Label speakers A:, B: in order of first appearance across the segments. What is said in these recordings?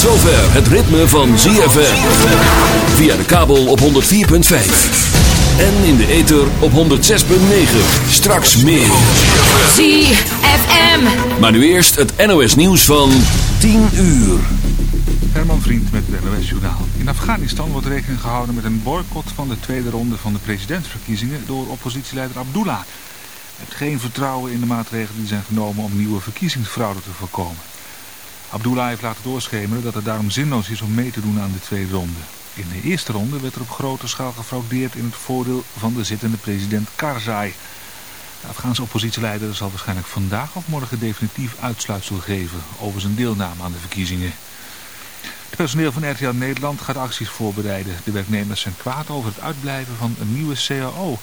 A: Zover het ritme van ZFM. Via de kabel op 104.5. En in de ether op 106.9. Straks meer.
B: ZFM.
A: Maar nu eerst het NOS nieuws van 10 uur.
C: Herman Vriend met het NOS Journaal. In Afghanistan wordt rekening gehouden met een boycott van de tweede ronde van de presidentsverkiezingen door oppositieleider Abdullah. Hij heeft geen vertrouwen in de maatregelen die zijn genomen om nieuwe verkiezingsfraude te voorkomen. Abdullah heeft laten doorschemeren dat het daarom zinloos is om mee te doen aan de tweede ronde. In de eerste ronde werd er op grote schaal gefraudeerd in het voordeel van de zittende president Karzai. De Afghaanse oppositieleider zal waarschijnlijk vandaag of morgen definitief uitsluitsel geven over zijn deelname aan de verkiezingen. Het personeel van RTL Nederland gaat acties voorbereiden. De werknemers zijn kwaad over het uitblijven van een nieuwe CAO.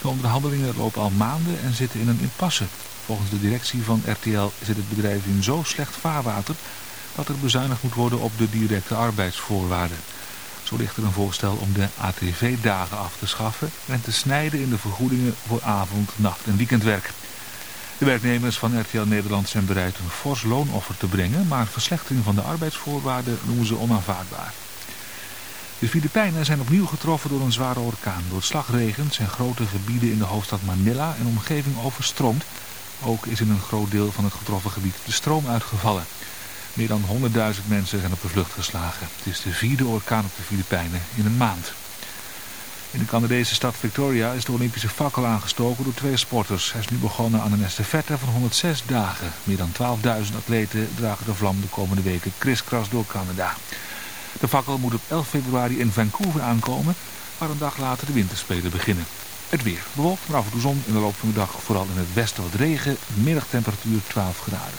C: De onderhandelingen lopen al maanden en zitten in een impasse. Volgens de directie van RTL zit het bedrijf in zo slecht vaarwater dat er bezuinigd moet worden op de directe arbeidsvoorwaarden. Zo ligt er een voorstel om de ATV-dagen af te schaffen en te snijden in de vergoedingen voor avond, nacht en weekendwerk. De werknemers van RTL Nederland zijn bereid een fors loonoffer te brengen, maar verslechtering van de arbeidsvoorwaarden noemen ze onaanvaardbaar. De Filipijnen zijn opnieuw getroffen door een zware orkaan. Door slagregens zijn grote gebieden in de hoofdstad Manila en omgeving overstroomd. Ook is in een groot deel van het getroffen gebied de stroom uitgevallen. Meer dan 100.000 mensen zijn op de vlucht geslagen. Het is de vierde orkaan op de Filipijnen in een maand. In de Canadese stad Victoria is de Olympische fakkel aangestoken door twee sporters. Hij is nu begonnen aan een estafette van 106 dagen. Meer dan 12.000 atleten dragen de vlam de komende weken kriskras door Canada. De fakkel moet op 11 februari in Vancouver aankomen, waar een dag later de winterspelen beginnen. Het weer bewolkt, maar af en toe zon in de loop van de dag. Vooral in het westen wat regen, middagtemperatuur 12 graden.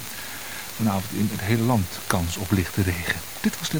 C: Vanavond in het hele land kans op lichte regen. Dit was de...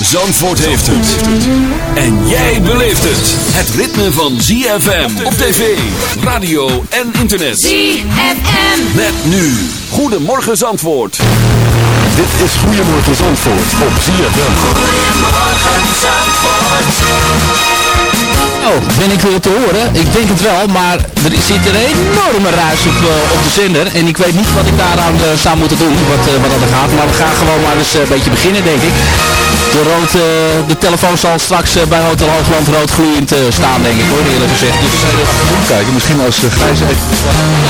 A: Zandvoort heeft het. En jij beleeft het. Het ritme van ZFM op tv, radio en internet.
B: ZFM.
A: Met nu. Goedemorgen Zandvoort.
D: Dit is Goedemorgen Zandvoort op ZFM.
E: Oh, ben ik weer te horen? Ik denk het wel, maar er zit een enorme ruis op, eh, op de zender. En ik weet niet wat ik daaraan eh, zou moeten doen, wat, eh, wat dat er gaat. Maar we gaan gewoon maar eens een beetje beginnen, denk ik. De, rood, eh, de telefoon zal straks eh, bij Hotel Hoogland rood gloeiend eh, staan, denk ik hoor, eerlijk gezegd. Dus uh,
D: Kijken, misschien als uh, Gijs even...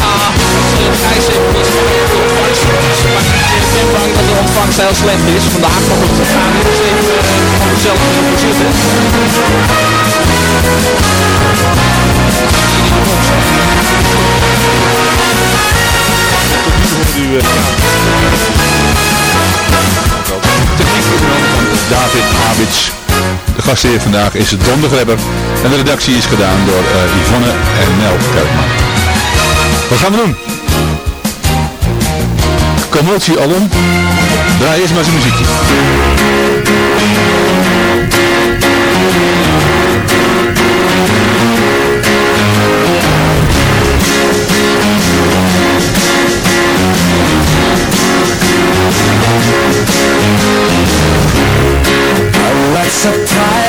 E: ja, Gijs. Maar ik ben bang dat de ontvangst heel slecht is. Vandaag nog op de gaan dus even uh, gewoon zelf ervoor zitten.
D: u, eh, Techniek David Habits. De gastheer vandaag is het Dondergrebber. En de redactie is gedaan door eh, Yvonne en Nel Kerkman. Wat gaan we doen? Commotie alom. Draai eerst maar It's a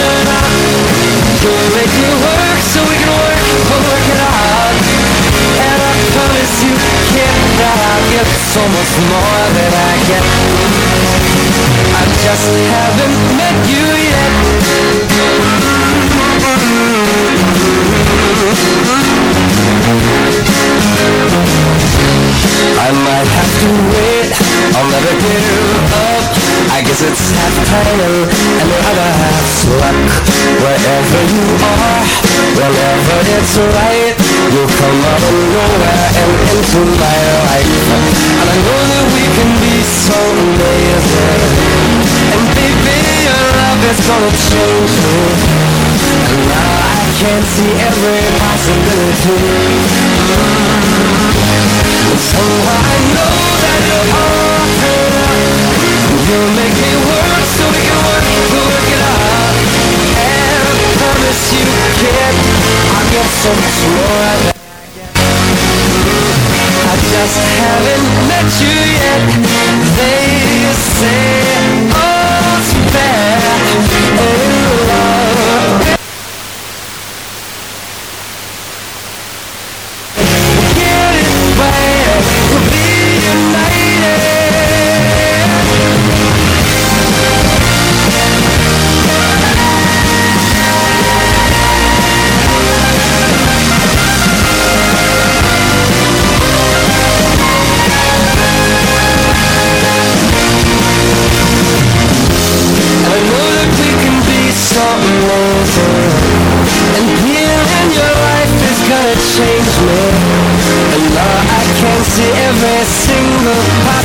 F: tonight to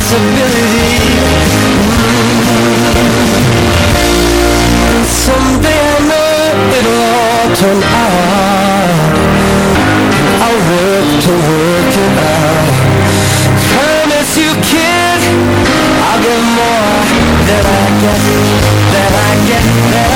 F: possibility. And someday I know it'll all turn out. I'll work to work it out. Promise you kid I'll give more than I get Than I get, than I get,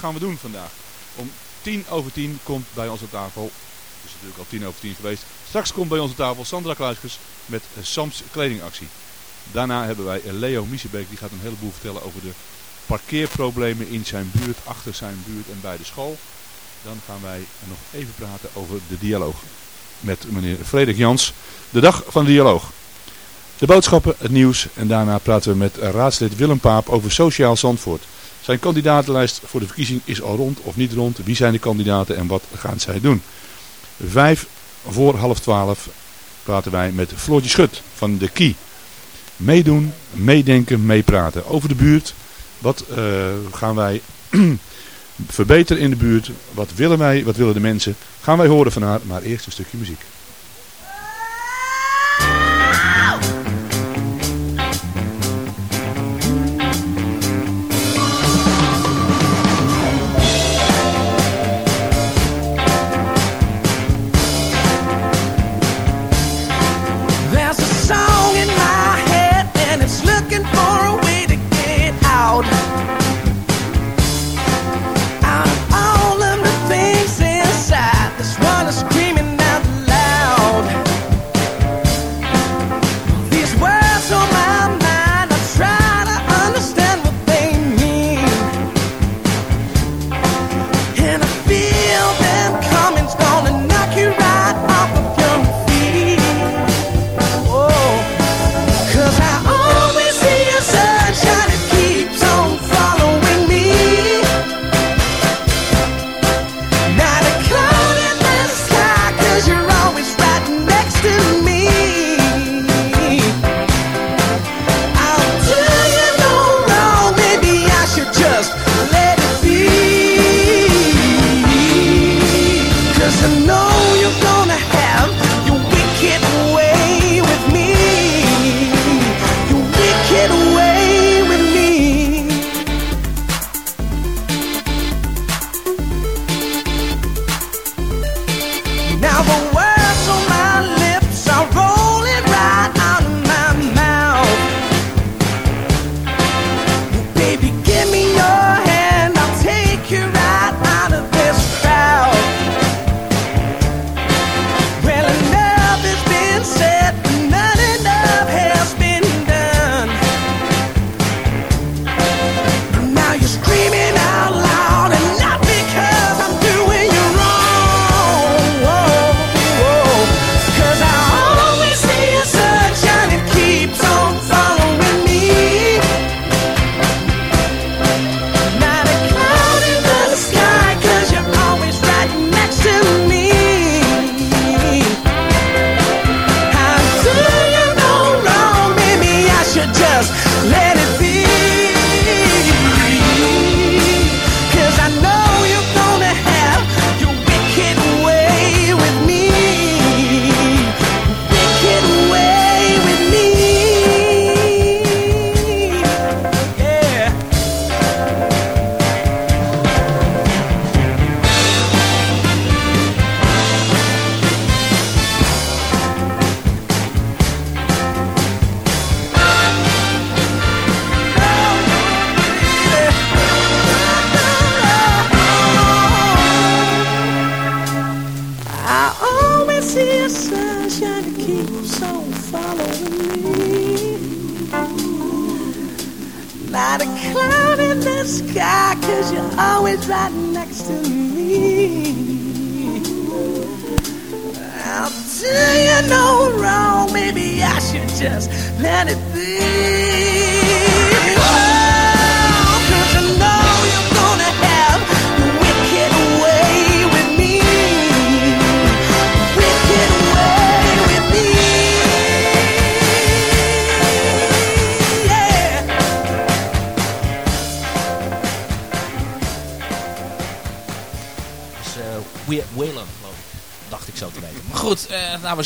G: Gaan we doen vandaag? Om tien over tien komt bij ons tafel, het is natuurlijk al tien over tien geweest. Straks komt bij op tafel Sandra Kluiskers met Sams kledingactie. Daarna hebben wij Leo Miesebeek, die gaat een heleboel vertellen over de parkeerproblemen in zijn buurt, achter zijn buurt en bij de school. Dan gaan wij nog even praten over de dialoog met meneer Frederik Jans. De dag van de dialoog. De boodschappen, het nieuws en daarna praten we met raadslid Willem Paap over Sociaal Zandvoort. Zijn kandidatenlijst voor de verkiezing is al rond of niet rond. Wie zijn de kandidaten en wat gaan zij doen? Vijf voor half twaalf praten wij met Floortje Schut van de Kie. Meedoen, meedenken, meepraten over de buurt. Wat uh, gaan wij verbeteren in de buurt? Wat willen wij? Wat willen de mensen? Gaan wij horen van haar, maar eerst een stukje muziek.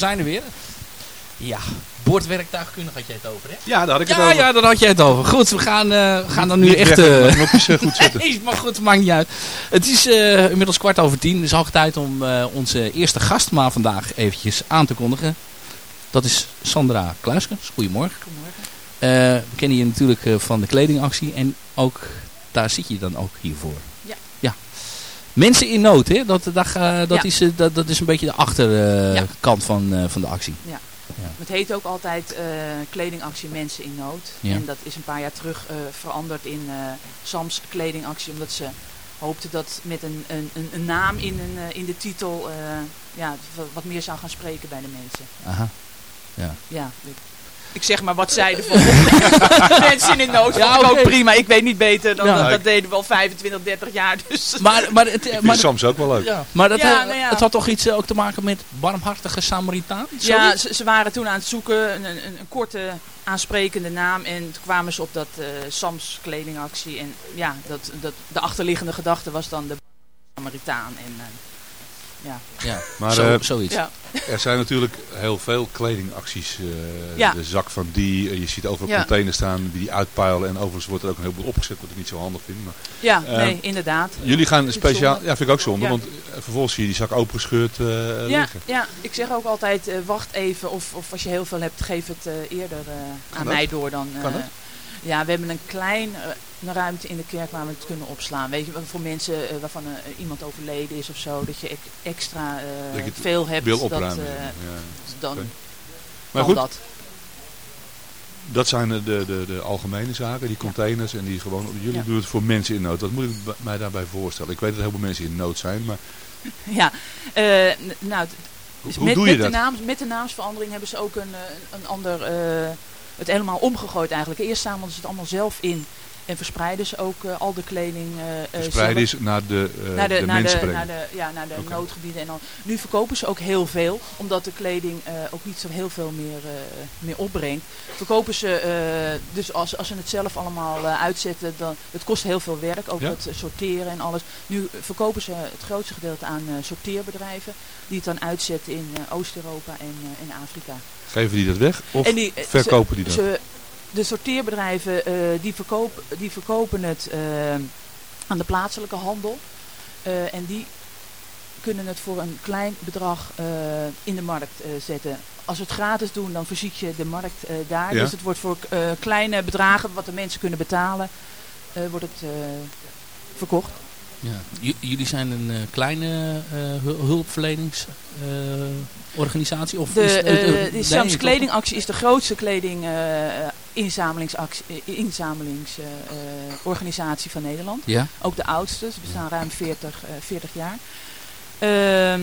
E: Zijn er weer. Ja, boordwerktuigkundig had jij het over, hè?
G: Ja, daar had ik het
E: ja,
G: over.
E: Ja, daar had jij het over. Goed, we gaan, uh, gaan dan nu echt... Uh,
G: knopjes goed zetten.
E: nee, maar goed, maakt niet uit. Het is uh, inmiddels kwart over tien. Het is hoog tijd om onze eerste gast maar vandaag eventjes aan te kondigen. Dat is Sandra Kluiskens. Goedemorgen. Goedemorgen. we kennen je natuurlijk eh, van de kledingactie. En ook daar zit je dan ook hiervoor. Mensen in nood, hè? Dat, dat, dat,
H: Ja.
E: is, eh, dat, dat is een beetje de achterkant
H: Ja.
E: van, eh, van de actie.
H: Ja.
E: Ja.
H: Het heet ook altijd eh, kledingactie Mensen in Nood.
E: Ja.
H: En dat is een paar jaar terug eh, veranderd in eh, Sams kledingactie. Omdat ze hoopten dat met een, een, een, naam in, een, eh, in de titel eh, ja, wat- wat meer zou gaan spreken bij de mensen.
E: Aha. Ja.
H: Ja, ik, zeg maar wat zij ervan Mensen in nood
E: Ja,
H: ook prima. Ik weet niet beter. Dan,
E: Ja.
H: dat, dat deden we al 25, 30 jaar. Dus.
E: Maar, maar, het,
D: Ik vind
E: maar,
D: Sams ook wel leuk.
E: ja, maar dat,
H: Ja, nou ja.
E: het had toch iets eh, ook te maken met barmhartige Samaritaan?
H: Ja, ze, ze waren toen aan het zoeken, een, een, een korte aansprekende naam. En toen kwamen ze op dat eh, Sams kledingactie. En ja, dat, dat, de achterliggende gedachte was dan de Samaritaan. En, eh, ja.
E: ja.
D: Maar
E: Zo,
D: eh,
E: zoiets.
H: Ja.
D: er zijn natuurlijk heel veel kledingacties. eh,
H: Ja.
D: De zak van die. eh, je ziet overal
H: Ja.
D: containers staan die die uitpeilen. En overigens wordt er ook een heleboel opgezet wat ik niet zo handig vind. Maar
H: ja, nee, inderdaad.
D: jullie gaan speciaal... Ja, vind ik ook zonde.
H: Ja.
D: Want vervolgens zie je die zak opengescheurd eh
H: Ja,
D: liggen.
H: ja, ik zeg ook altijd, eh, wacht even. Of, of als je heel veel hebt, geef het eh, eerder eh, aan
D: dat?
H: mij door dan...
D: Kan dat?
H: Ja, we hebben een klein eh, een ruimte in de kerk waar we het kunnen opslaan. Weet je, voor mensen eh, waarvan eh, iemand overleden is of zo, dat je ex- extra
D: Dat je
H: veel hebt.
D: Wil
H: dat,
D: opruimen. ja.
H: dan
D: Maar goed,
H: dat.
D: dat zijn de, de, de, algemene zaken. Die containers en die gewoon... Jullie
H: Ja.
D: doen het voor mensen in nood. Wat moet ik mij daarbij voorstellen? Ik weet dat heel veel mensen in nood zijn. Maar
H: Ja, nou,
D: hoe,
H: dus
D: hoe
H: met,
D: doe je
H: met
D: dat?
H: De naams, met de naamsverandering hebben ze ook een, een ander, het helemaal omgegooid eigenlijk. Eerst zamelden ze het allemaal zelf in en verspreiden ze ook eh, al de kleding eh,
D: Verspreiden is naar de, eh,
H: naar de,
D: de
H: naar
D: mensen
H: de,
D: brengen.
H: naar de, ja, naar de noodgebieden. En dan, nu verkopen ze ook heel veel, omdat de kleding ook niet zo heel veel meer, meer opbrengt. Verkopen ze, dus als, als ze het zelf allemaal uitzetten, dan, het kost heel veel werk, ook
D: Ja.
H: het sorteren en alles. Nu verkopen ze het grootste gedeelte aan sorteerbedrijven, die het dan uitzetten in Oost-Europa en in Afrika.
D: Geven die dat weg? Of
H: die,
D: verkopen die
H: ze,
D: dat?
H: Ze, de sorteerbedrijven eh, die, verkoop, die verkopen het eh, aan de plaatselijke handel. Eh, en die kunnen het voor een klein bedrag eh, in de markt eh, zetten. Als we het gratis doen, dan verziek je de markt eh, daar.
D: Ja.
H: Dus het wordt voor eh, kleine bedragen, wat de mensen kunnen betalen, eh, wordt het eh, verkocht.
E: Ja. Jullie zijn een eh, kleine eh, hulpverleningsorganisatie? of
H: De,
E: is,
H: eh,
E: eh,
H: de Sams
E: toch?
H: kledingactie is de grootste kleding eh, inzamelingsactie- eh, inzamelingsorganisatie van Nederland.
E: Ja?
H: Ook de oudste, ze bestaan ruim 40, eh, 40 jaar. Ehm,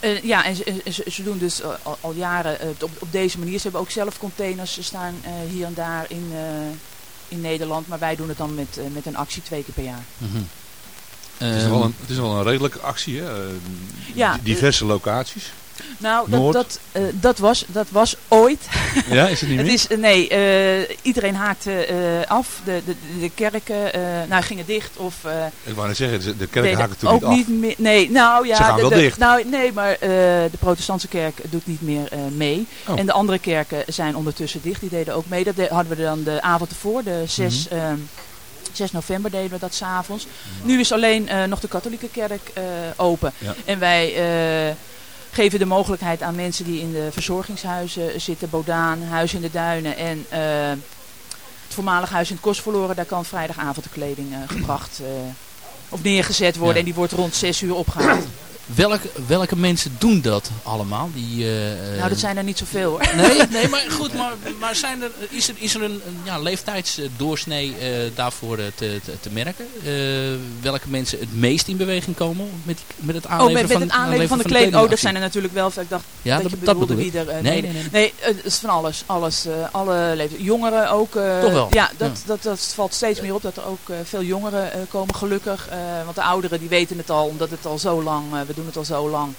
H: eh, ja, en ze, ze, ze doen dus eh, al, al jaren eh, op, op deze manier. Ze hebben ook zelf containers staan eh, hier en daar in, eh, in Nederland. Maar wij doen het dan met, eh, met een actie twee keer per jaar.
E: Mhm.
D: Het is,
E: Ehm,
D: wel een, het is wel een redelijke actie, hè? Eh,
H: Ja,
D: diverse locaties.
H: Nou, dat,
D: Noord.
H: dat, eh, dat, was, dat was ooit.
D: Ja, is het niet
H: Het
D: meer?
H: is, eh, nee, eh, iedereen haakte eh, af. De, de, de kerken eh, nou, gingen dicht. Of, eh,
D: Ik wou net zeggen, de- de kerken haken toen
H: ook
D: niet af.
H: meer. Nee, nou ja.
D: Ze gaan wel
H: de-
D: dicht.
H: Nou, nee, maar eh, de protestantse kerk doet niet meer eh, mee.
D: Oh.
H: En de andere kerken zijn ondertussen dicht. Die deden ook mee. Dat de- hadden we dan de avond ervoor, de 6,
D: Mhm.
H: ehm, 6 november deden we dat s'avonds. Nu is alleen eh, nog de katholieke kerk eh, open.
D: Ja.
H: En wij eh, geven de mogelijkheid aan mensen die in de verzorgingshuizen zitten. Bodaan, Huis in de Duinen en het voormalig huis in het Kostverloren. Daar kan vrijdagavond de kleding gebracht of neergezet worden.
E: Ja.
H: En die wordt rond 6 uur opgehaald.
E: Welke, welke mensen doen dat allemaal? Die, eh,
H: nou, dat zijn er niet zoveel hoor.
E: Nee, nee maar goed, maar, maar zijn er, is er, is er een, ja, leeftijdsdoorsnee eh, daarvoor eh, te, te, te merken? Eh, welke mensen het meest in beweging komen met, met het
H: Oh,
E: aanleveren
H: met, met
E: van,
H: het aanleveren van de kleding. Oh, dat zijn er natuurlijk wel. Ik dacht
E: Ja,
H: dat,
E: dat-
H: je
E: dat
H: bedoelde
E: bedoel
H: wie er... eh,
E: Nee,
H: nee,
E: nee,
H: nee.
E: nee.
H: het is van alles. alles eh, alle leeftijden. Jongeren ook. eh,
E: Toch wel?
H: Ja, dat,
E: Ja.
H: Dat, dat valt steeds meer op. Dat er ook eh, veel jongeren eh, komen, gelukkig. Eh, want de ouderen die weten het al, omdat het al zo lang... we doen het al zo lang.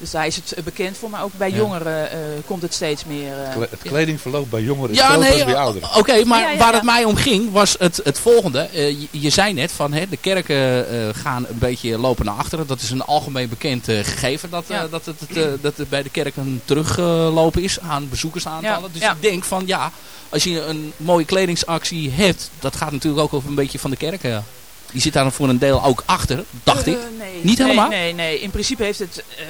H: Dus daar is het eh, bekend voor. Maar ook bij
E: Ja.
H: jongeren eh, komt het steeds meer... eh,
D: Kle- Het kledingverloop bij jongeren is
E: Ja,
D: groter
E: nee,
D: dan bij ouderen.
E: oké, maar
H: Ja, ja,
E: waar het mij om ging was het, het volgende. Eh, je, je zei net van hè, de kerken eh, gaan een beetje lopen naar achteren. Dat is een algemeen bekend eh, gegeven dat, eh,
H: Ja.
E: dat, het, het, eh, dat het bij de kerken teruglopen is aan bezoekersaantallen.
H: Ja,
E: Dus
H: ja.
E: ik denk van ja, als je een mooie kledingsactie hebt, dat gaat natuurlijk ook over een beetje van de kerken Die zit daar voor een deel ook achter, dacht
H: Eh,
E: ik.
H: nee,
E: Niet helemaal?
H: Nee, nee, in principe heeft het eh,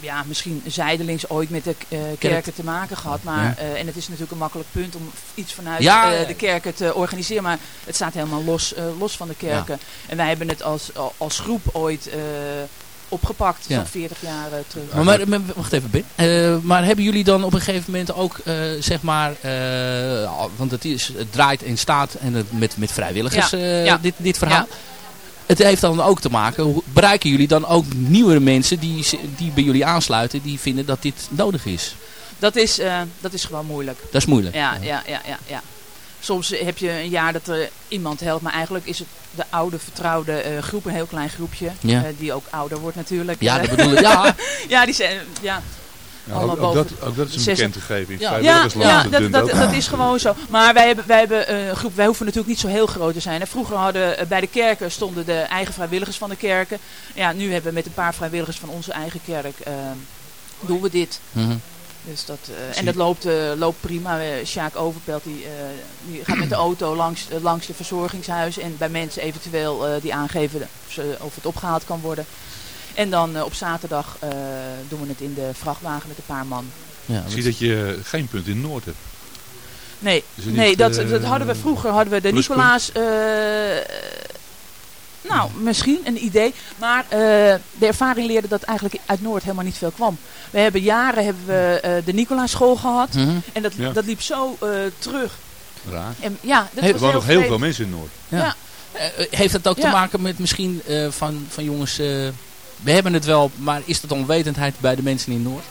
H: ja, misschien zijdelings ooit met de eh, kerken te maken gehad. Maar,
E: Ja.
H: en het is natuurlijk een makkelijk punt om iets vanuit
E: Ja,
H: de kerken te organiseren. Maar het staat helemaal los, los van de kerken. En wij hebben het als, als groep ooit opgepakt,
E: Ja.
H: zo'n 40 jaar eh, terug.
E: Maar, maar, maar- wacht even, Ben. Eh, maar hebben jullie dan op een gegeven moment ook, eh, zeg maar, want het, is, het draait en staat en het, met, met vrijwilligers,
H: Ja, ja.
E: Dit, dit verhaal. Het heeft dan ook te maken, hoe- bereiken jullie dan ook nieuwere mensen die, die bij jullie aansluiten, die vinden dat dit nodig is?
H: Dat is, dat is gewoon moeilijk.
E: Dat is moeilijk.
H: Ja, ja, ja, ja, ja. Soms heb je een jaar dat er iemand helpt, maar eigenlijk is het de oude vertrouwde eh, groep, een heel klein groepje,
E: Ja.
H: eh, die ook ouder wordt natuurlijk.
E: Ja,
H: Eh,
E: dat bedoel ik. Ja,
H: ja, die zijn, ja.
D: Ook, dat, ook dat is een bekend gegeven in
E: Ja.
H: Ja, ja dat, dat, is gewoon zo. Maar wij hebben, wij hebben een groep, wij hoeven natuurlijk niet zo heel groot te zijn. hè. Vroeger hadden bij de kerken stonden de eigen vrijwilligers van de kerken. Ja, nu hebben we met een paar vrijwilligers van onze eigen kerk eh, doen we dit.
E: Mhm.
H: Dus dat, eh,
D: Zie-
H: en dat loopt, eh, loopt prima. Eh, Sjaak Overpelt die, eh, die gaat met de auto langs, langs de verzorgingshuis. En bij mensen eventueel eh, die aangeven of, ze, of het opgehaald kan worden. En dan eh, op zaterdag eh, doen we het in de vrachtwagen met een paar man.
E: ja,
D: Ik zie dat je geen punt in Noord hebt.
H: Nee, nee
D: niet,
H: dat, dat hadden we vroeger. Hadden we de
D: pluspunt?
H: Nicolaas... nou, misschien een idee. Maar eh, de ervaring leerde dat eigenlijk uit Noord helemaal niet veel kwam. We hebben jaren hebben we eh, de Nicolaas school gehad.
E: Mhm.
H: En dat,
D: Ja.
H: dat liep zo eh, terug.
D: Raar.
H: En, ja, dat
E: Hey,
D: Er
H: was
D: wonen nog heel veel mensen in Noord.
E: Ja.
H: Ja.
E: Heeft het ook te maken met misschien eh, van, van jongens, eh, we hebben het wel, maar is dat onwetendheid bij de mensen in Noord?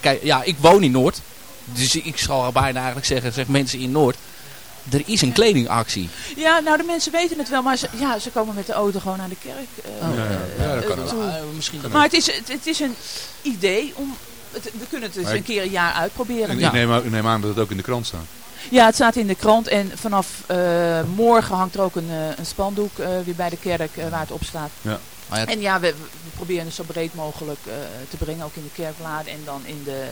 E: Kijk, ja, ik woon in Noord, dus ik zal bijna eigenlijk zeggen, zeg mensen in Noord, er is een kledingactie.
H: Ja, nou de mensen weten het wel. Maar ze, ja, ze komen met de auto gewoon naar de kerk. eh,
E: Oh,
D: Ja, ja, ja, dat kan
H: eh, toe.
E: Eh, misschien dat
H: Maar het is, het, het is een idee om... Het, we kunnen het dus een keer een jaar uitproberen.
D: En
E: Ja.
D: ik, neem, aan- ik neem aan dat het ook in de krant staat.
H: Ja, het staat in de krant en vanaf eh, morgen hangt er ook een, eh, een spandoek eh, weer bij de kerk eh, waar het op staat.
D: Ja.
E: Ah, ja,
H: En ja, we, we proberen het zo breed mogelijk eh, te brengen, ook in de kerkbladen en dan in de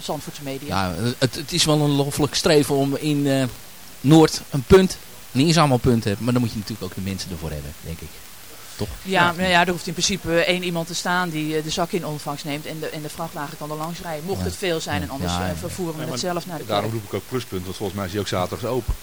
H: Zandvoortse media.
E: ja, het, het is wel een loffelijk streven om in eh, Noord een punt, niet eens allemaal punten hebben, maar dan moet je natuurlijk ook de mensen ervoor hebben, denk ik. Toch?
H: Ja, nou ja, er hoeft in principe één iemand te staan die eh, de zak in ontvangst neemt en de, en de vrachtwagen kan er langs rijden. Mocht
E: Ja.
H: het veel zijn en anders
E: Ja,
H: eh,
E: ja.
H: vervoeren we
D: Ja,
H: het zelf naar de
D: Daarom roep ik ook pluspunt, want volgens mij is hij ook zaterdags open.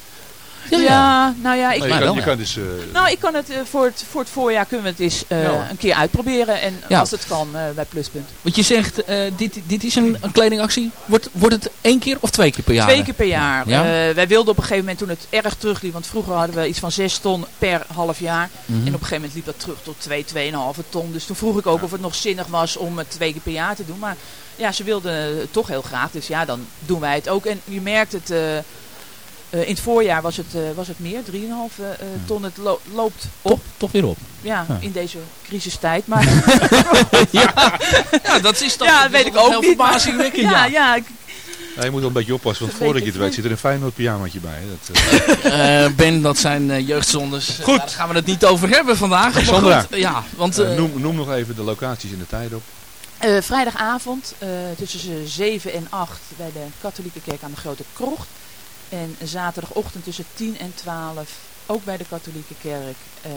H: Ja, nou ja, ik,
D: Maar je,
E: maar
D: kan,
E: wel,
D: je kan dus... eh,
H: nou, ik kan het, eh, voor het voor het voorjaar kunnen we het eens eh,
D: Ja,
H: een keer uitproberen. En
E: Ja.
H: als het kan eh, bij Pluspunt.
E: Want je zegt, eh, dit, dit is een, een kledingactie, wordt, wordt het één keer of twee keer per jaar?
H: Twee keer per jaar.
E: Ja?
H: Eh, wij wilden op een gegeven moment toen het erg terugliep, want vroeger hadden we iets van 6 ton per half jaar.
E: Mhm.
H: En op een gegeven moment liep dat terug tot 2, 2,5 ton. Dus toen vroeg ik ook of het nog zinnig was om het twee keer per jaar te doen. Maar ja, ze wilden het toch heel graag. Dus ja, dan doen wij het ook. En je merkt het, eh, in het voorjaar was het, eh, was het meer, 3,5 eh, ton. Het lo- loopt op,
E: Toch, toch weer op.
H: ja,
E: Ja.
H: in deze crisistijd. Maar
E: ja. ja, dat is toch
H: ja,
E: dat
H: weet
E: is
H: ik
E: toch
H: ook
E: heel
H: niet.
E: verbazingwekkend,
H: ja,
E: ja.
H: ja, ik-
D: je moet wel een beetje oppassen, want
H: Dat
D: voordat je het weet zit er een Feyenoord pyjamaatje bij. Dat,
E: ben, dat zijn jeugdzondes. Eh,
D: Goed.
E: Daar gaan we het niet over hebben vandaag. Maar
D: Sandra.
E: goed, ja, want...
D: noem, noem nog even de locaties en de tijden op.
H: Eh, vrijdagavond eh, tussen 7 en 8 bij de katholieke kerk aan de Grote Krocht. En zaterdagochtend tussen 10 en 12 ook bij de katholieke kerk. Eh,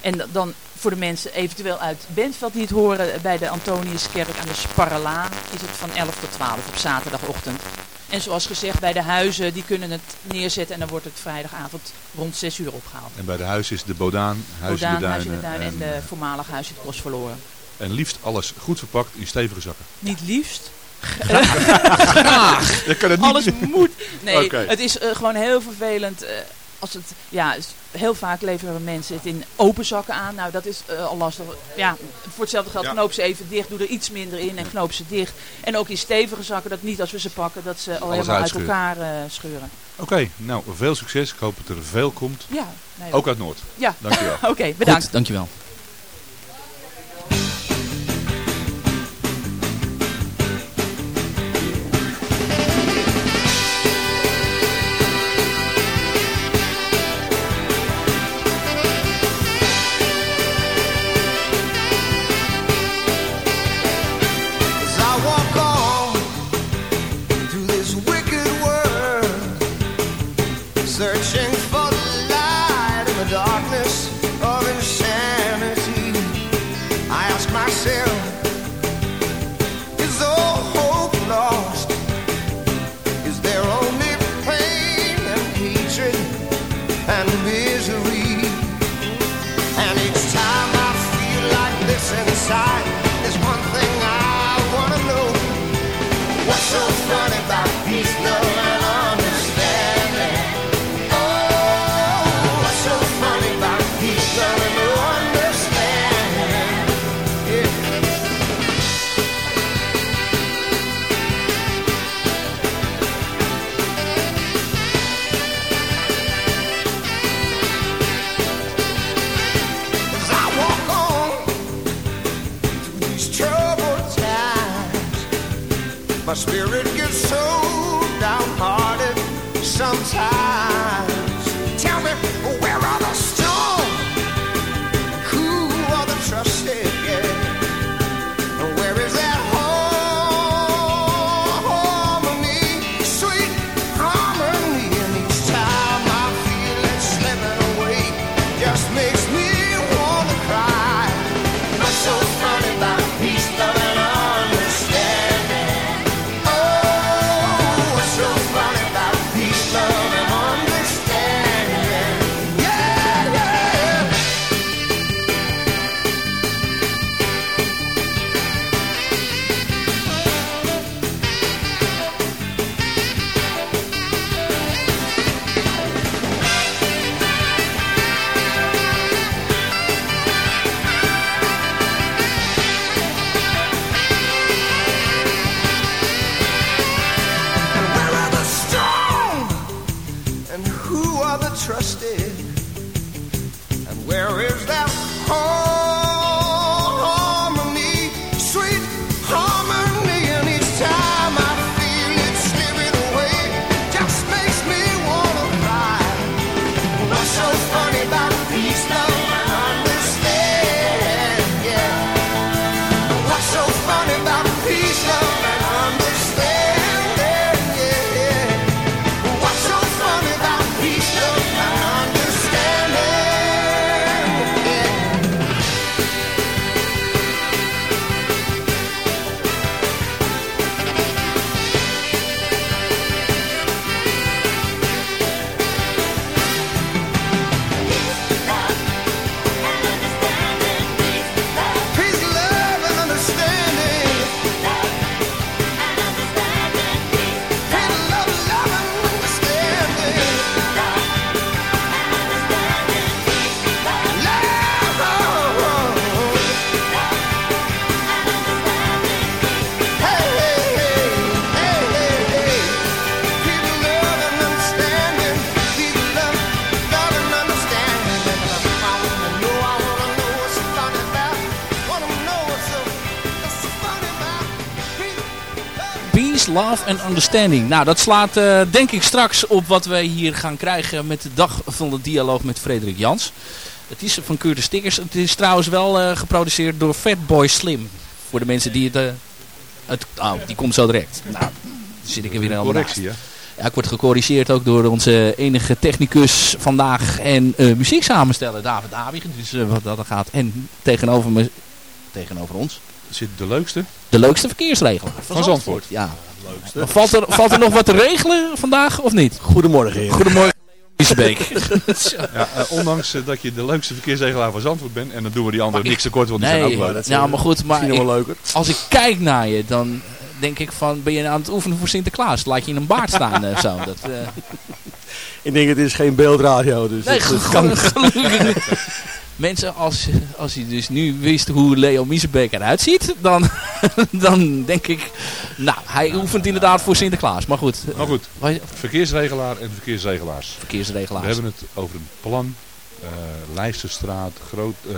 H: en da- dan voor de mensen eventueel uit Bentveld die het horen bij de Antoniuskerk aan de Sparrelaan is het van 11 tot 12 op zaterdagochtend. En zoals gezegd bij de huizen die kunnen het neerzetten en dan wordt het vrijdagavond rond 6 uur opgehaald.
D: En bij de huis is de Bodaan, Huis de
H: Bodaan, de
D: Duinen.
H: En,
D: en,
H: de voormalig Huis in het Bos verloren.
D: en liefst alles goed verpakt in stevige zakken.
H: Niet liefst,
E: graag.
D: Je kan het niet
H: Alles moet. Nee, het is eh, gewoon heel vervelend. eh, als het, ja, heel vaak leveren mensen het in open zakken aan. Nou, dat is eh, al lastig. Ja, voor hetzelfde geld
D: Ja.
H: knoop ze even dicht, doe er iets minder in en knoop ze dicht. En ook in stevige zakken, dat niet als we ze pakken, dat ze al
D: Alles
H: helemaal uit elkaar eh, scheuren.
D: Oké, nou veel succes. Ik hoop dat er veel komt.
H: Ja, nee,
D: Ook uit Noord.
H: Ja,
D: Dankjewel.
H: oké, bedankt.
E: Goed, dankjewel.
I: Love and Understanding.
E: Nou, dat slaat eh, denk ik straks op wat wij hier gaan krijgen met de dag van de dialoog met Frederik Jans. Het is van Curtis Stickers. Het is trouwens wel eh, geproduceerd door Fatboy Slim. Voor de mensen die het... eh, het oh, die komt zo direct. Nou, dan zit ik er weer helemaal
D: Correctie,
E: naast. Ja, ik word gecorrigeerd ook door onze enige technicus vandaag en muziek samenstellen, David Abig. Dus wat dat gaat. En tegenover, me, tegenover ons
D: Zit de leukste?
E: de leukste verkeersregelaar van,
D: Van Zandvoort.
E: Ja. Maar Valt er, valt er nog wat te regelen vandaag of niet?
J: Goedemorgen, heren.
E: Goedemorgen.
D: Ja, eh, ondanks eh, dat je de leukste verkeersregelaar van Zandvoort bent. En dan doen we die anderen
E: Maar
D: niks tekort, want die zijn
E: nee,
D: ook leuk.
E: nou, maar goed, maar ik-
J: leuker.
E: als ik kijk naar je, dan denk ik van, ben je aan het oefenen voor Sinterklaas? Laat je in een baard staan of zo. Dat, eh,
J: Ik denk het is geen beeldradio, dus
E: nee,
J: dat, dat kan.
E: Mensen, als, als je dus nu wist hoe Leo Miesenbeek eruit ziet, dan, dan denk ik, nou, hij oefent inderdaad voor Sinterklaas. Maar goed,
D: Maar goed,
E: wij-
D: verkeersregelaar en verkeersregelaars.
E: verkeersregelaars.
D: We hebben het over een plan. eh Leijsterstraat, Groot, eh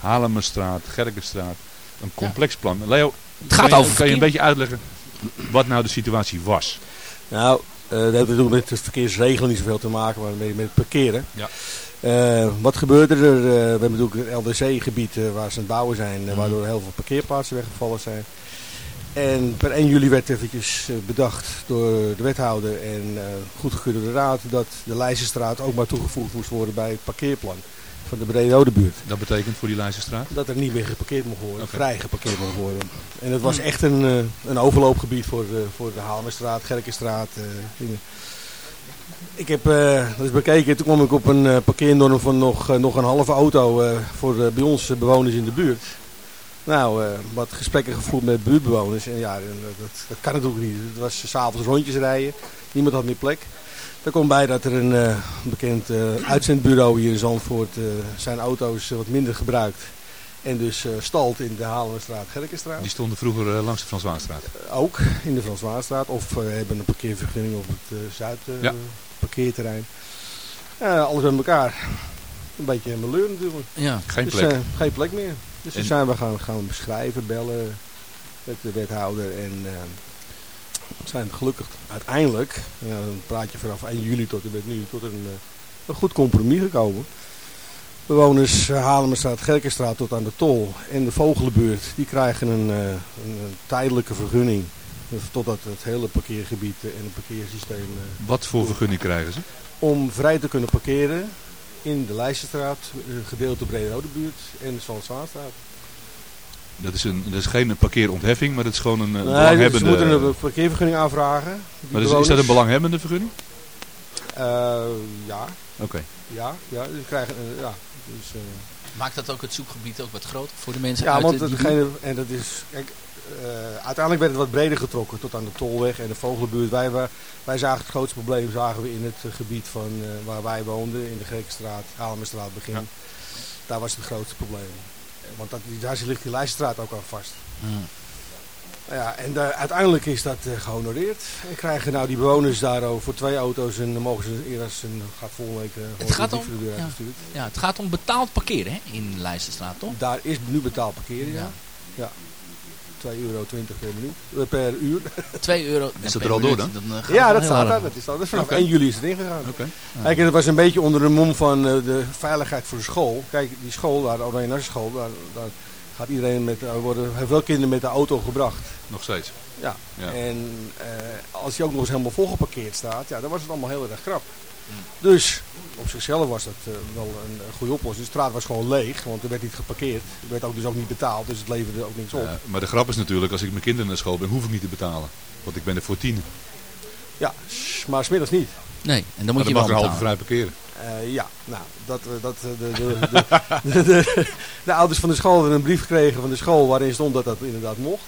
D: Haarlemmerstraat, Gerkenstraat. Een complex plan. Leo,
E: Het gaat
D: kan je,
E: over
D: kan je een beetje uitleggen wat nou de situatie was?
J: Nou, eh dat heeft natuurlijk met het verkeersregelen niet zoveel te maken, maar met, met het parkeren.
D: Ja.
J: Eh, wat gebeurde er? Eh, we hebben natuurlijk het LDC-gebied eh, waar ze aan het bouwen zijn, waardoor heel veel parkeerplaatsen weggevallen zijn. En per 1 juli werd eventjes bedacht door de wethouder en goedgekeurd door de raad dat de Leijzenstraat ook maar toegevoegd moest worden bij het parkeerplan van de Brede buurt.
D: Dat betekent voor die Leijsterstraat?
J: Dat er niet meer geparkeerd mocht worden, vrij geparkeerd mocht worden. En het was echt een, een overloopgebied voor, de voor de Hamerstraat, Gerkenstraat. dingen. Ik heb eh, dat bekeken, toen kwam ik op een eh, parkeernorm van nog, eh, nog een halve auto voor bij ons bewoners in de buurt. Nou, wat gesprekken gevoerd met buurtbewoners. En ja, dat, dat kan natuurlijk niet. Het was s'avonds rondjes rijden. Niemand had meer plek. Er komt bij dat er een bekend uitzendbureau hier in Zandvoort zijn auto's wat minder gebruikt. En dus eh, stalt in de Halenstraat, Gerkenstraat.
D: Die stonden vroeger eh, langs de Frans Waanstraat.
J: Ook in de Frans Waanstraat. Of eh, hebben een parkeervergunning op het eh, Zuid eh,
D: Ja.
J: alles bij elkaar. Een beetje een meleur natuurlijk.
E: Ja.
D: Geen
J: Dus,
D: plek.
J: eh, geen plek meer. Dus
D: En-
J: zijn we gaan, gaan beschrijven, bellen met de wethouder. En eh, zijn gelukkig uiteindelijk, ja, dan praat je vanaf 1 juli tot en met nu, tot een, eh, een goed compromis gekomen. Bewoners uh, Halemerstraat, Gerkenstraat tot aan de Tol en de Vogelenbuurt, die krijgen een, eh, een, een tijdelijke vergunning. eh, Totdat het hele parkeergebied eh, en het parkeersysteem eh,
D: Wat voor vergunning krijgen ze?
J: om vrij te kunnen parkeren in de Leijsterstraat, gedeelte Brede buurt en de Zandzwaarstraat.
D: Dat is, een, dat is geen parkeerontheffing, maar dat is gewoon een eh,
J: Nee, ze
D: belanghebbende...
J: moeten een parkeervergunning aanvragen.
D: maar is, is dat een belanghebbende vergunning?
J: Eh, ja.
D: Oké.
J: Ja, ja, ze krijgen, eh, ja. Dus, eh,
E: Maakt dat ook het zoekgebied ook wat groter voor de mensen
J: ja,
E: uit
J: want
E: de-
J: degene, en dat is, kijk, eh, uiteindelijk werd het wat breder getrokken tot aan de Tolweg en de Vogelenbuurt. Wij, wa- wij zagen het grootste probleem zagen we in het eh, gebied van waar wij woonden, in de Grekenstraat, Halemerstraat begin. Daar was het grootste probleem. Want dat, daar ligt die lijststraat ook al vast. Ja, en daar- uiteindelijk is dat eh, gehonoreerd. En krijgen nou die bewoners daar ook voor twee auto's en dan mogen ze eerder als een gaat volgende week eh, gewoon
E: Het gaat
J: de
E: om,
J: de
E: ja.
J: uitgestuurd.
E: ja, het gaat om betaald parkeren hè, in Leijsterstraat, toch?
J: Daar is nu betaald parkeren, ja. ja. 2,20 euro per minuut, eh, per uur.
E: 2 euro.
D: Is dat er al door dan?
E: Dan, eh, gaat
J: ja, dat staat daar. Dat is, dat is vanaf
D: Oké.
J: 1 juli is het ingegaan.
D: Oké.
J: Kijk, en het was een beetje onder de mom van eh, de veiligheid voor de school. Kijk, die school, daar, de Oranje school, daar, daar gaat iedereen met, er worden heel veel kinderen met de auto gebracht.
D: Nog steeds.
J: Ja.
D: Ja.
J: En eh, als die ook nog eens helemaal volgeparkeerd staat, ja, dan was het allemaal heel erg krap. Dus op zichzelf was dat eh, wel een, een goede oplossing. De straat was gewoon leeg, want er werd niet geparkeerd. Er werd ook dus ook niet betaald, dus het leverde ook niks op.
D: Ja, maar de grap is natuurlijk, als ik mijn kinderen naar school ben, hoef ik niet te betalen. Want ik ben er voor tien.
J: Ja, s- maar smiddags niet.
E: Nee, en dan
D: Maar
E: moet je
D: dan
E: wel
D: mag ik een halve vrij parkeren.
J: Eh, ja, nou, dat, eh, dat, eh, de, de, de, de, de, de ouders van de school hebben een brief gekregen van de school waarin stond dat dat inderdaad mocht.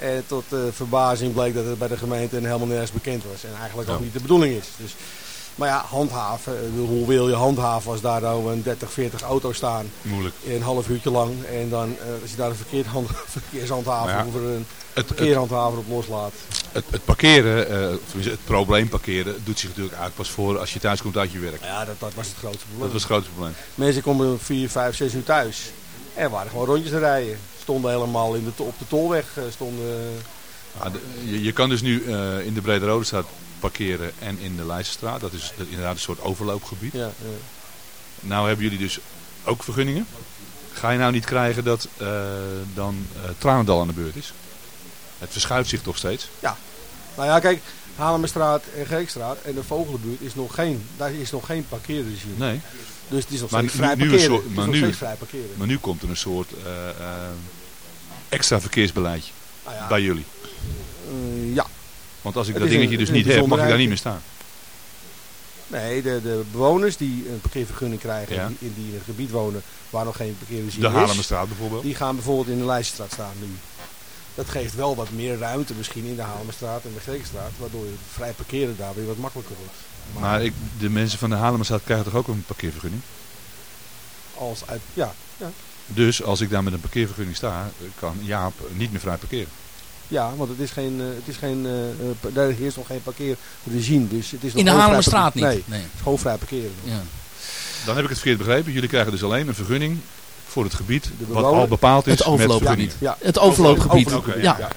J: En tot verbazing bleek dat het bij de gemeente helemaal nergens bekend was. En eigenlijk ook niet de bedoeling is. Dus, maar ja, handhaven. eh, Hoe wil je handhaven als daar nou een 30, 40 auto's staan.
D: Moeilijk.
J: Een half uurtje lang. En dan eh, als je daar een verkeerd hand, verkeershandhaver
D: ja,
J: of een
D: het-
J: verkeershandhaver op loslaat.
D: Het, het parkeren, of tenminste, het probleem parkeren, doet zich natuurlijk uit pas voor als je thuis komt uit je werk.
J: Ja, dat, dat was het grootste probleem.
D: Dat was het grootste probleem.
J: Mensen komen om 4, 5, 6 uur thuis. En waren gewoon rondjes te rijden. Stonden helemaal in de, op de tolweg. Stonden,
D: Ja, de- je, je kan dus nu in de Brede Rode Straat parkeren en in de Leijsterstraat. Dat is inderdaad een soort overloopgebied.
J: ja, ja.
D: Nou hebben jullie dus ook vergunningen. Ga je nou niet krijgen dat eh, dan Tranendal aan de beurt is? Het verschuift zich toch steeds?
J: ja. Nou ja, kijk. Halemerstraat en Geekstraat en de Vogelenbuurt is nog geen, daar is nog geen parkeerregime.
D: Nee.
J: Dus het is nog steeds vrij parkeren.
D: maar nu-
J: steeds vrij parkeren.
D: Maar nu komt er een soort eh, extra verkeersbeleidje
J: Nou ja,
D: bij jullie.
J: ja.
D: Want als ik dat
J: een-
D: dingetje dus niet heb, mag ik daar niet meer staan.
J: Nee, de, de bewoners die een parkeervergunning krijgen,
D: Ja.
J: die, in die in een gebied wonen waar nog geen parkeerregime
D: De
J: is.
D: Haarlemmerstraat bijvoorbeeld.
J: Die gaan bijvoorbeeld in de Leijsterstraat staan nu. Dat geeft wel wat meer ruimte misschien in de Haarlemmerstraat en de Greekstraat, waardoor je vrij parkeren daar weer wat makkelijker wordt.
D: Maar ik, de mensen van de Haarlemmerstraat krijgen toch ook een parkeervergunning?
J: Als uit, ja, ja,
D: Dus als ik daar met een parkeervergunning sta, kan Jaap niet meer vrij parkeren.
J: Ja, want het is geen, eh, het is geen pa- daar heerst nog geen parkeerregime. Dus het is nog
E: In de Haarlemmerstraat niet?
J: Nee,
E: Nee.
J: het is gewoon vrij parkeren.
E: Ja.
D: Dan heb ik het verkeerd begrepen. Jullie krijgen dus alleen een vergunning voor het gebied wat al bepaald is
E: Het
D: met
E: overloopgebied.
D: vergunning.
J: Ja,
E: Het overloopgebied. Ja.
J: ja.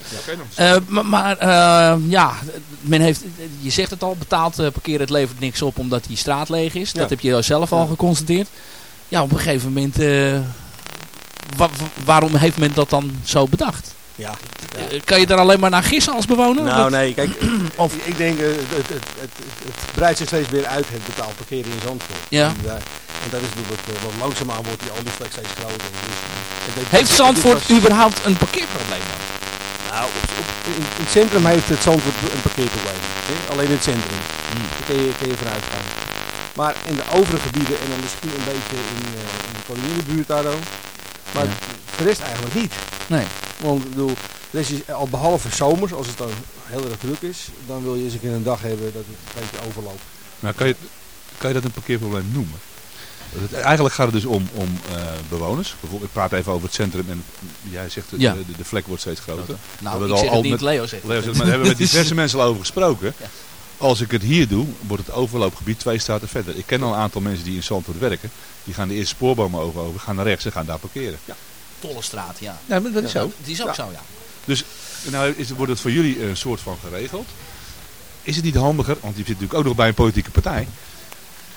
E: Eh, maar eh, ja, men heeft, je zegt het al, betaald eh, parkeren het levert niks op omdat die straat leeg is. Dat
J: Ja.
E: heb je zelf al geconstateerd. Ja, op een gegeven moment, eh, wa- wa- waarom heeft men dat dan zo bedacht?
J: Ja.
E: Eh, kan je daar alleen maar naar gissen als bewoner?
J: Nou
E: Wat-
J: nee, kijk,
E: Of-
J: ik denk eh, het, het, het, het, breidt zich steeds weer uit, het betaald parkeren in Zandvoort.
E: Ja.
J: En, en dat is natuurlijk, eh, wat langzaamaan wordt die olievlek steeds groter. Dus, denk-
E: Heeft Zandvoort
J: was-
E: überhaupt een parkeerprobleem dan?
J: Nou, op, op- in, in het centrum heeft het Zandvoort een parkeerprobleem. hè? Alleen in het centrum.
E: Hmm.
J: Daar kun je, kun je vanuit gaan. Maar in de overige gebieden en dan misschien een beetje in, eh, in de Koninginnebuurt daar ook. Maar
E: Ja.
J: de rest eigenlijk niet.
E: Nee.
J: Want ik bedoel, is al behalve zomers, als het dan heel erg druk is, dan wil je eens een keer een dag hebben dat het een beetje overloopt.
D: Nou, kan, je, kan je dat een parkeerprobleem noemen? Eigenlijk gaat het dus om, om eh, bewoners. Bijvoorbeeld, ik praat even over het centrum en jij zegt de,
E: Ja.
D: de, de vlek wordt steeds groter.
E: Nou, ik
D: al-
E: zeg
D: al
E: het niet,
D: met-
E: Leo zegt
D: Leo zegt, maar daar hebben we met diverse mensen al over gesproken.
E: Ja.
D: Als ik het hier doe, wordt het overloopgebied twee straten verder. Ik ken al een aantal mensen die in Zandvoort werken. Die gaan de eerste spoorbomen over, over gaan naar rechts en gaan daar parkeren.
E: Tollestraat, ja.
D: Ja, maar dat is
J: Ja.
D: zo.
E: Die is ook
J: Ja.
E: zo, ja.
D: Dus nou is, wordt het voor jullie een soort van geregeld. Is het niet handiger, want je zit natuurlijk ook nog bij een politieke partij,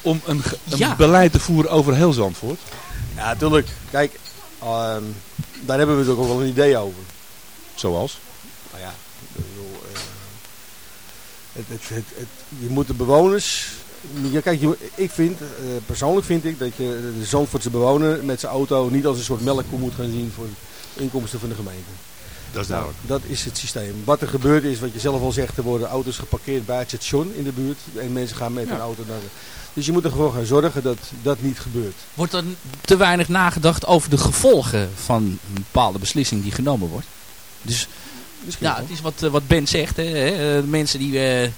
D: om een, een
J: Ja.
D: beleid te voeren over heel Zandvoort?
J: Ja, natuurlijk. Kijk, ehm, daar hebben we natuurlijk ook wel een idee over.
D: Zoals?
J: Nou ja, bedoel, eh, het, het, het, het, je moet de bewoners... Ja, kijk, je, ik vind, eh, persoonlijk vind ik dat je de Zandvoortse bewoner met zijn auto niet als een soort melkkoe moet gaan zien voor inkomsten van de gemeente.
D: Dat is
J: Nou,
D: duidelijk.
J: dat is het systeem. Wat er gebeurt is, wat je zelf al zegt, er worden auto's geparkeerd bij het station in de buurt. En mensen gaan met
E: Ja.
J: een auto naar de... Dus je moet er gewoon gaan zorgen dat dat niet gebeurt.
E: Wordt er te weinig nagedacht over de gevolgen van een bepaalde beslissing die genomen wordt? Dus
J: Misschien
E: ja,
J: wel.
E: het is wat, eh, wat Ben zegt. Hè, hè, eh, de mensen die, eh,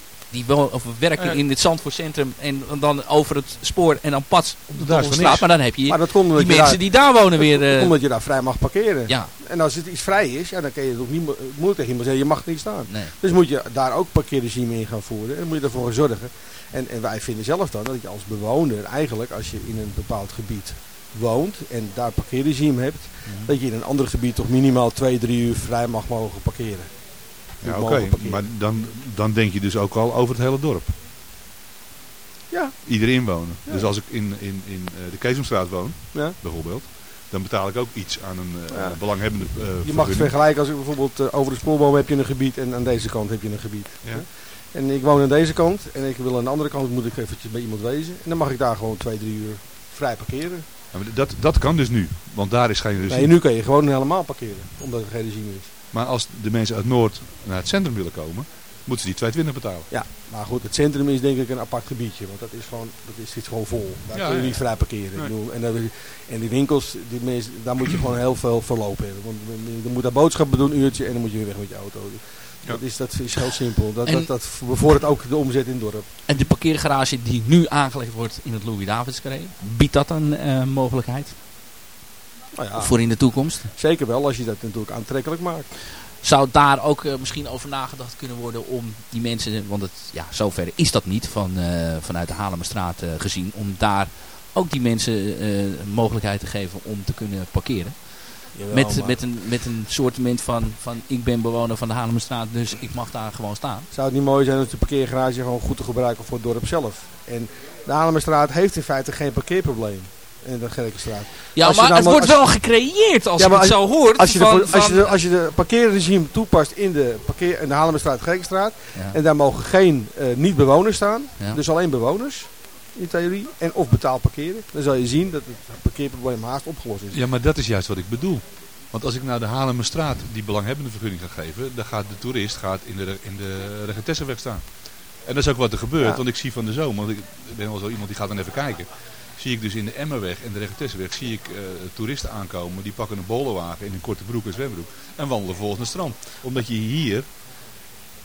E: die of werken
D: Ja.
E: in het Zandvoortcentrum en dan over het spoor en dan pas op de
D: niks.
E: Maar dan heb je
J: Maar dat komt omdat
E: die
J: je
E: mensen
J: daar-
E: die daar wonen weer... eh,
J: Omdat je daar vrij mag parkeren.
E: ja,
J: En als het iets vrij is, ja, dan kun je het ook niet mo- moeilijk tegen iemand zeggen, je mag niet staan.
E: nee.
J: Dus moet je daar ook parkeerregime in gaan voeren. En dan moet je ervoor zorgen. En, en wij vinden zelf dan dat je als bewoner eigenlijk, als je in een bepaald gebied woont en daar parkeerregime hebt, dat je in een ander gebied toch minimaal twee, drie uur vrij mag mogen parkeren.
D: Ja, oké. Maar dan, dan denk je dus ook al over het hele dorp.
J: Ja.
D: Ieder inwoner.
J: Ja.
D: Dus als ik in, in, in eh, de Keesomstraat woon,
J: Ja.
D: bijvoorbeeld, dan betaal ik ook iets aan een
J: Ja.
D: belanghebbende eh,
J: Je mag het vergelijken als ik bijvoorbeeld over de spoorboom heb je een gebied en aan deze kant heb je een gebied.
D: Ja.
J: En ik woon aan deze kant en ik wil aan de andere kant moet ik eventjes bij iemand wezen. En dan mag ik daar gewoon twee, drie uur vrij parkeren.
D: Ja, maar dat, dat kan dus nu, want daar is geen regime.
J: Nee, nu kan je gewoon helemaal parkeren, omdat er geen regime is.
D: Maar als de mensen uit Noord naar het centrum willen komen, moeten ze die 2,20 betalen.
J: Ja, maar goed, het centrum is denk ik een apart gebiedje, want dat is gewoon, dat is, zit gewoon vol. Daar
D: Ja,
J: kun je
D: ja.
J: niet vrij parkeren.
D: Nee.
J: Ik bedoel, en, dat, en die winkels, die mensen, daar moet je gewoon heel veel verloop hebben. Want je moet daar boodschappen doen, een uurtje, en dan moet je weer weg met je auto. Dat, is, dat is heel simpel. Dat,
E: En-
J: dat, dat bevordert ook de omzet in het dorp.
E: En de parkeergarage die nu aangelegd wordt in het Louis Davids biedt dat een eh, mogelijkheid
J: Nou ja,
E: voor in de toekomst?
J: zeker wel als je dat natuurlijk aantrekkelijk maakt.
E: Zou daar ook eh, misschien over nagedacht kunnen worden om die mensen, want het, ja, zover is dat niet van, eh, vanuit de Halemerstraat eh, gezien, om daar ook die mensen mogelijkheid te geven om te kunnen parkeren?
J: Jawel,
E: met,
J: maar
E: met, een, met een soortement van, van ik ben bewoner van de Halemerstraat, dus ik mag daar gewoon staan.
J: Zou het niet mooi zijn om de parkeergarage gewoon goed te gebruiken voor het dorp zelf? En de Haarlemmerstraat heeft in feite geen parkeerprobleem. In de Gerkenstraat.
E: Ja,
J: Als je
E: maar het wordt
J: als-
E: wel gecreëerd als
J: Ja,
E: je het zo hoort.
J: Als je,
E: van,
J: de, als, je de, als je de parkeerregime toepast in de, parkeer, in de Haarlemmerstraat, Gerkenstraat.
E: Ja.
J: En daar mogen geen eh, niet-bewoners staan.
E: Ja.
J: Dus alleen bewoners. In theorie. En of betaald parkeren. Dan zal je zien dat het parkeerprobleem haast opgelost is.
D: Ja, maar dat is juist wat ik bedoel. Want als ik naar de Haarlemmerstraat die belanghebbende vergunning ga geven, dan gaat de toerist gaat in de, in de Regentessenweg staan. En dat is ook wat er gebeurt,
J: Ja.
D: want ik zie van de zomer, want ik ben wel zo iemand die gaat dan even kijken. Zie ik dus in de Emmerweg en de Regentessenweg zie ik eh, toeristen aankomen, die pakken een bollenwagen in een korte broek en zwembroek en wandelen volgens de strand. Omdat je hier...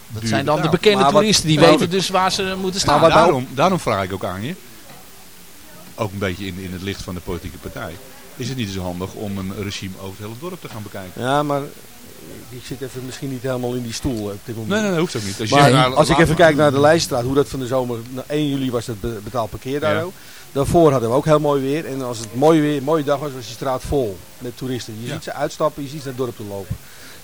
E: dat zijn dan de bekende
J: Maar
E: toeristen, die
J: maar
E: weten dus waar ze moeten
D: Maar
E: staan.
J: nou-
D: daarom, daarom vraag ik ook aan je, ook een beetje in, in het licht van de politieke partij, is het niet zo handig om een regime over het hele dorp te gaan bekijken?
J: Ja, maar ik zit even misschien niet helemaal in die stoel op dit moment.
D: Nee, nee, nee, hoeft ook niet. Als,
J: Maar als ik even kijk naar de Lijststraat, hoe dat van de zomer, nou, 1 juli was het be- betaald parkeer daar
D: Ja.
J: ook. Daarvoor hadden we ook heel mooi weer. En als het mooi weer, mooie dag was, was die straat vol met toeristen. Je
D: Ja.
J: ziet ze uitstappen, je ziet ze naar het dorp toe lopen.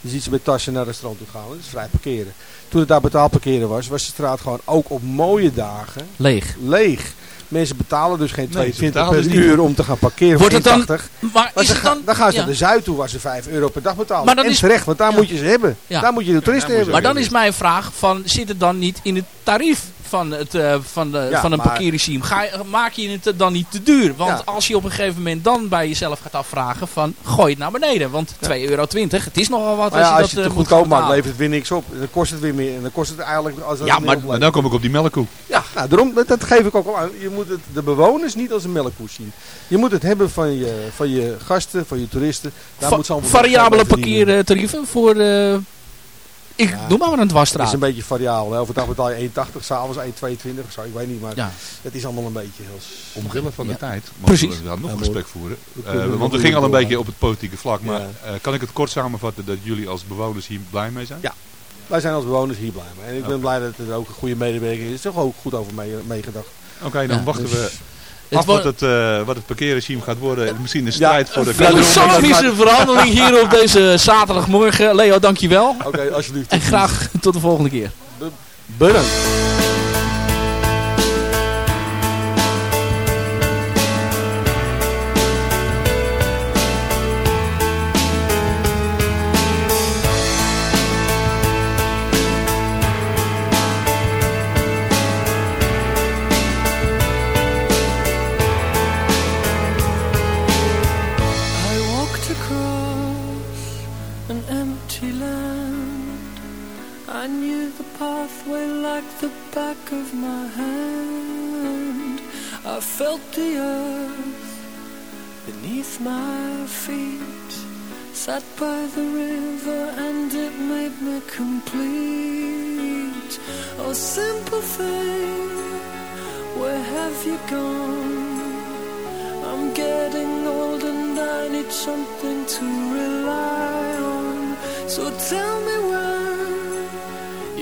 J: Je ziet ze met tassen naar het strand toe gaan. Dat is vrij parkeren. Toen het daar betaald parkeren was, was de straat gewoon ook op mooie dagen
E: Leeg.
J: leeg. Mensen betalen dus geen
D: Nee, ze
J: 22
D: betalen
J: per
D: dus niet.
J: uur om te gaan parkeren
E: Wordt
J: voor
E: het dan-
J: 80.
E: Maar is het
J: gaan-
E: dan...
J: dan gaan ze
E: ja.
J: naar de Zuid toe waar ze 5 euro per dag betalen.
E: Maar dan
J: en
E: is-
J: terecht, want daar
E: ja.
J: moet je ze hebben.
E: Ja.
J: Daar moet je de toeristen hebben.
E: Maar dan is mijn vraag van, zit het dan niet in het tarief van, het, eh, van, de,
J: Ja,
E: van een
J: maar-
E: parkeerregime? Ga maak je het dan niet te duur? Want
J: Ja.
E: als je op een gegeven moment dan bij jezelf gaat afvragen van, gooi het naar beneden. Want 2,20 euro, het is nogal wat
J: Maar ja,
E: als je
J: als je
E: dat
J: het
E: eh,
J: te goedkoop maakt,
E: betalen.
J: levert het weer niks op. Dan kost het weer meer. En dan kost het eigenlijk... Als
E: Ja, maar-
D: dan kom ik op die melkkoe.
J: Ja, nou, daarom, dat, dat geef ik ook al aan. Je moet het, de bewoners niet als een melkkoe zien. Je moet het hebben van je, van je gasten, van je toeristen. Daar
E: Va-
J: moet
E: variabele parkeertarieven voor, eh, ik
J: Ja.
E: noem maar een
J: Het is
E: dwarsstraat.
J: een beetje variabel. Hè. Overdag betaal je 1,80, s'avonds 1,22 of zo. Ik weet niet, maar
E: Ja.
J: het is allemaal een beetje heel...
D: Omwille van de
E: Ja.
D: tijd. want
E: Precies.
D: We gaan nog een gesprek voeren.
J: We
D: Eh, want we gingen al een beetje op het politieke vlak. Maar
J: Ja.
D: eh, kan ik het kort samenvatten dat jullie als bewoners hier blij mee zijn?
J: Ja. Wij zijn als bewoners hier blij mee. En ik ben blij dat er ook een goede medewerking is. Er is toch ook goed over mee- meegedacht.
D: Oké, dan
E: Ja,
D: wachten
J: dus-
D: we af wat het, eh, wat het parkeerregime gaat worden. Misschien een strijd voor de
E: Filosofische verhandeling hier op deze zaterdagmorgen. Leo, dankjewel.
J: Oké, alsjeblieft.
E: En graag tot de volgende keer.
J: Bedankt.
K: I knew the pathway like the back of my hand. I felt the earth beneath my feet. Sat by the river and it made me complete. Oh, simple thing, where have you gone? I'm getting old and I need something to rely on. So tell me when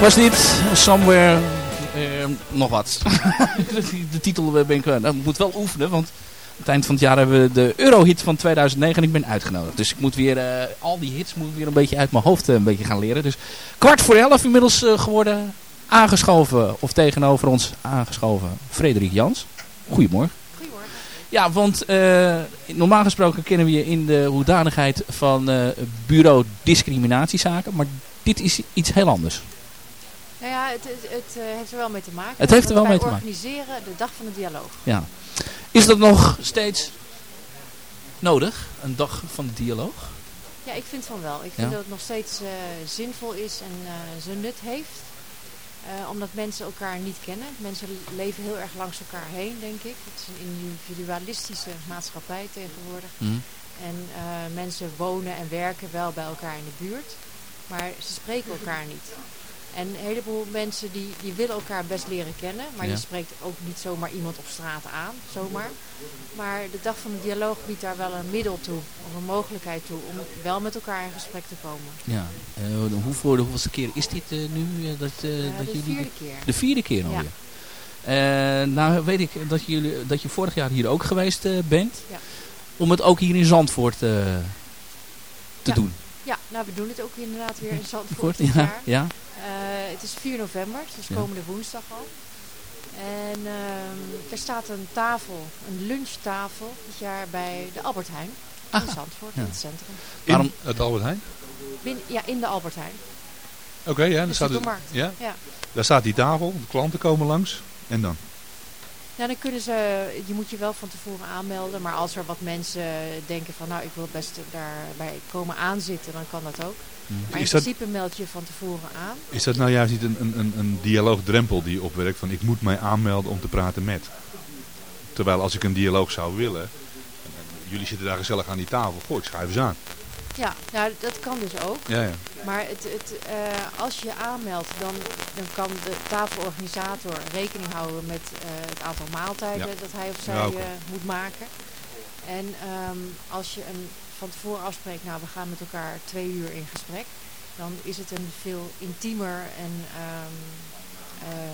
E: Was dit. Somewhere. eh, nog wat. de titel ben ik... eh, nou, ik moet wel oefenen, want... Aan het eind van het jaar hebben we de Eurohit van 2009 en ik ben uitgenodigd. Dus ik moet weer, eh, al die hits moet ik weer een beetje uit mijn hoofd eh, een beetje gaan leren. Dus kwart voor elf inmiddels eh, geworden. Aangeschoven, of tegenover ons aangeschoven, Frederik Jans. Goedemorgen.
L: Goedemorgen.
E: Ja, want eh, normaal gesproken kennen we je in de hoedanigheid van eh, bureau discriminatiezaken. Maar dit is iets heel anders.
L: Nou ja, het, het, het eh, heeft er wel mee te maken.
E: Het heeft er wel mee te maken.
L: organiseren de Dag van de Dialoog.
E: Ja. Is dat nog steeds nodig? Een dag van de dialoog?
L: Ja, ik vind van wel. Ik vind
E: Ja.
L: dat het nog steeds eh, zinvol is en eh, zijn nut heeft. Omdat mensen elkaar niet kennen. Mensen leven heel erg langs elkaar heen, denk ik. Het is een individualistische maatschappij tegenwoordig.
E: Mhm.
L: En mensen wonen en werken wel bij elkaar in de buurt. Maar ze spreken elkaar niet. En een heleboel mensen die, die willen elkaar best leren kennen. Maar
E: Ja.
L: je spreekt ook niet zomaar iemand op straat aan. Zomaar. Maar de dag van de dialoog biedt daar wel een middel toe. Of een mogelijkheid toe. Om wel met elkaar in gesprek te komen.
E: Ja. Eh, hoe voor de hoeveelste keer is dit eh, nu? eh, dat, dat
L: de
E: jullie
L: vierde keer.
E: De vierde keer
L: Ja.
E: alweer. Eh, nou weet ik dat, jullie, dat je vorig jaar hier ook geweest bent.
L: Ja.
E: Om het ook hier in Zandvoort te
L: Ja.
E: doen.
L: Ja, nou we doen het ook inderdaad weer in Zandvoort
E: ja,
L: jaar.
E: ja.
L: Eh, het is 4 november, dus
E: Ja.
L: komende woensdag al. En ehm, er staat een tafel, een lunchtafel, dit jaar bij de Albert Heijn. In Zandvoort,
D: Ja.
L: in het centrum.
D: In het Albert Heijn?
L: Bin- ja, in de Albert Heijn.
D: Oké, ja, daar
L: De
D: staat? Ja. daar staat die tafel, de klanten komen langs. En dan?
L: Ja, dan kunnen ze, je moet je wel van tevoren aanmelden. Maar als er wat mensen denken van nou ik wil best daarbij komen aanzitten, dan kan dat ook. Maar in
D: Is dat-
L: principe meld je van tevoren aan.
D: Is dat nou juist niet een, een, een, een dialoogdrempel die je opwerkt van ik moet mij aanmelden om te praten met? Terwijl als ik een dialoog zou willen, en jullie zitten daar gezellig aan die tafel, goh ik schrijf eens aan.
L: Ja, nou dat kan dus ook.
D: Ja, ja.
L: Maar het, het, eh, als je aanmeldt, dan, dan kan de tafelorganisator rekening houden met eh, het aantal maaltijden
D: Ja.
L: dat hij of zij eh, moet maken. En ehm, als je een, van tevoren afspreekt, nou we gaan met elkaar twee uur in gesprek, dan is het een veel intiemer en ehm, eh,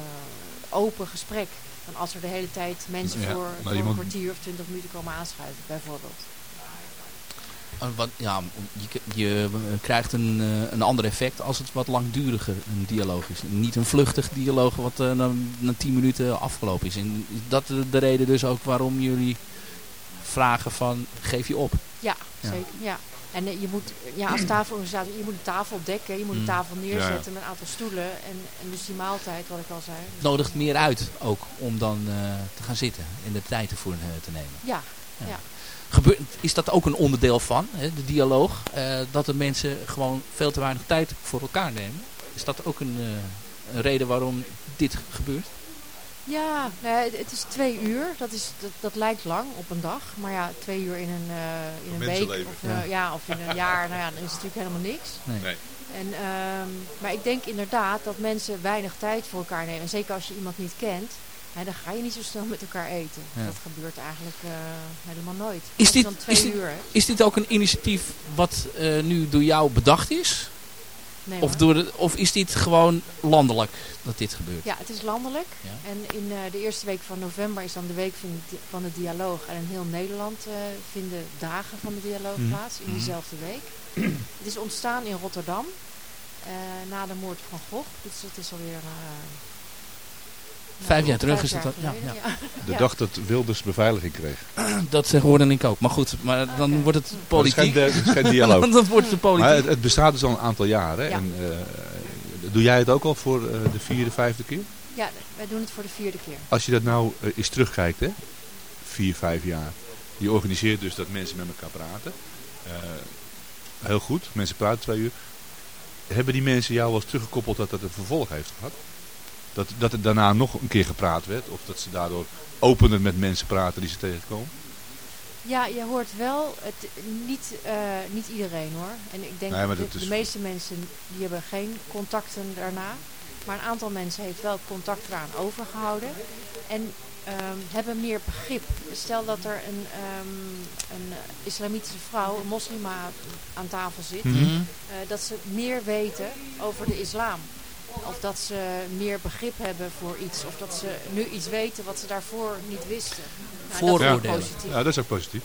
L: open gesprek dan als er de hele tijd mensen
E: Ja,
L: voor, een kwartier of twintig minuten komen aanschuiven, bijvoorbeeld.
E: Eh, Wat, ja, je, je eh, krijgt een, een ander effect als het wat langduriger een dialoog is. Niet een vluchtig dialoog wat eh, na, na tien minuten afgelopen is. En is dat de, de reden dus ook waarom jullie vragen van geef je op?
L: Ja,
E: Ja.
L: zeker. Ja. En eh, je moet, ja, als tafelorganisator, je moet een tafel dekken, je moet een
E: Mm.
L: tafel neerzetten
E: Ja, ja.
L: met een aantal stoelen. En, en dus die maaltijd, wat ik al zei.
E: Het nodigt meer uit ook om dan eh, te gaan zitten en de tijd ervoor eh, te nemen.
L: Ja, ja.
E: Gebeurt, is dat ook een onderdeel van, hè, de dialoog? eh, dat de mensen gewoon veel te weinig tijd voor elkaar nemen? Is dat ook een, eh, een reden waarom dit gebeurt?
L: Ja, ja, het, het is twee uur. Dat, is, dat, dat lijkt lang op een dag. Maar ja, twee uur in een, eh, in een week of, eh,
D: Ja.
L: ja. of in een jaar, nou ja, dan is het natuurlijk helemaal niks.
E: Nee.
D: Nee.
L: En, ehm, maar ik denk inderdaad dat mensen weinig tijd voor elkaar nemen. En zeker als je iemand niet kent, hè, dan ga je niet zo snel met elkaar eten.
E: Ja.
L: Dat gebeurt eigenlijk eh, helemaal nooit.
E: Is dit,
L: dan twee
E: is, dit,
L: uur hebt.
E: is dit ook een initiatief wat eh, nu door jou bedacht is?
L: Nee,
E: of, door de, of is dit gewoon landelijk dat dit gebeurt?
L: Ja, het is landelijk.
E: Ja.
L: En in eh, de eerste week van november is dan de week van de, van de dialoog. En in heel Nederland eh, vinden dagen van de dialoog
E: Mhm.
L: plaats in
E: Mhm.
L: diezelfde week. het is ontstaan in Rotterdam eh, na de moord van Gogh. Dus het is alweer...
E: Vijf jaar terug
L: vijf
E: is het
L: jaar
E: dan, ja, ja.
D: De dag dat Wilders beveiliging kreeg.
E: Dat eh, hoorde ik ook. Maar goed, maar dan wordt het
D: dat
E: politiek.
D: geen, dat is geen dialoog.
E: dan wordt het politiek.
D: Maar het, het bestaat dus al een aantal jaren.
L: Ja.
D: En, eh, doe jij het ook al voor eh, de vierde, vijfde keer?
L: Ja, wij doen het voor de vierde keer.
D: Als je dat nou eh, eens terugkijkt, hè? vier, vijf jaar. Je organiseert dus dat mensen met elkaar praten. Eh, heel goed, mensen praten twee uur. Hebben die mensen jou wel eens teruggekoppeld dat dat een vervolg heeft gehad? Dat, dat er daarna nog een keer gepraat werd? Of dat ze daardoor opener met mensen praten die ze tegenkomen?
L: Ja, je hoort wel, het, niet, eh, niet iedereen hoor. En ik denk
D: Nee, maar
L: dat
D: dat
L: de,
D: is-
L: de meeste mensen die hebben geen contacten daarna. Maar een aantal mensen heeft wel contact eraan overgehouden. En ehm, hebben meer begrip. Stel dat er een, ehm, een islamitische vrouw, een moslima aan tafel zit.
E: Mhm.
L: eh, dat ze meer weten over de islam. Of dat ze meer begrip hebben voor iets. Of dat ze nu iets weten wat ze daarvoor niet wisten. Nou,
E: Vooroordelen.
L: positief.
D: Ja, dat is ook positief.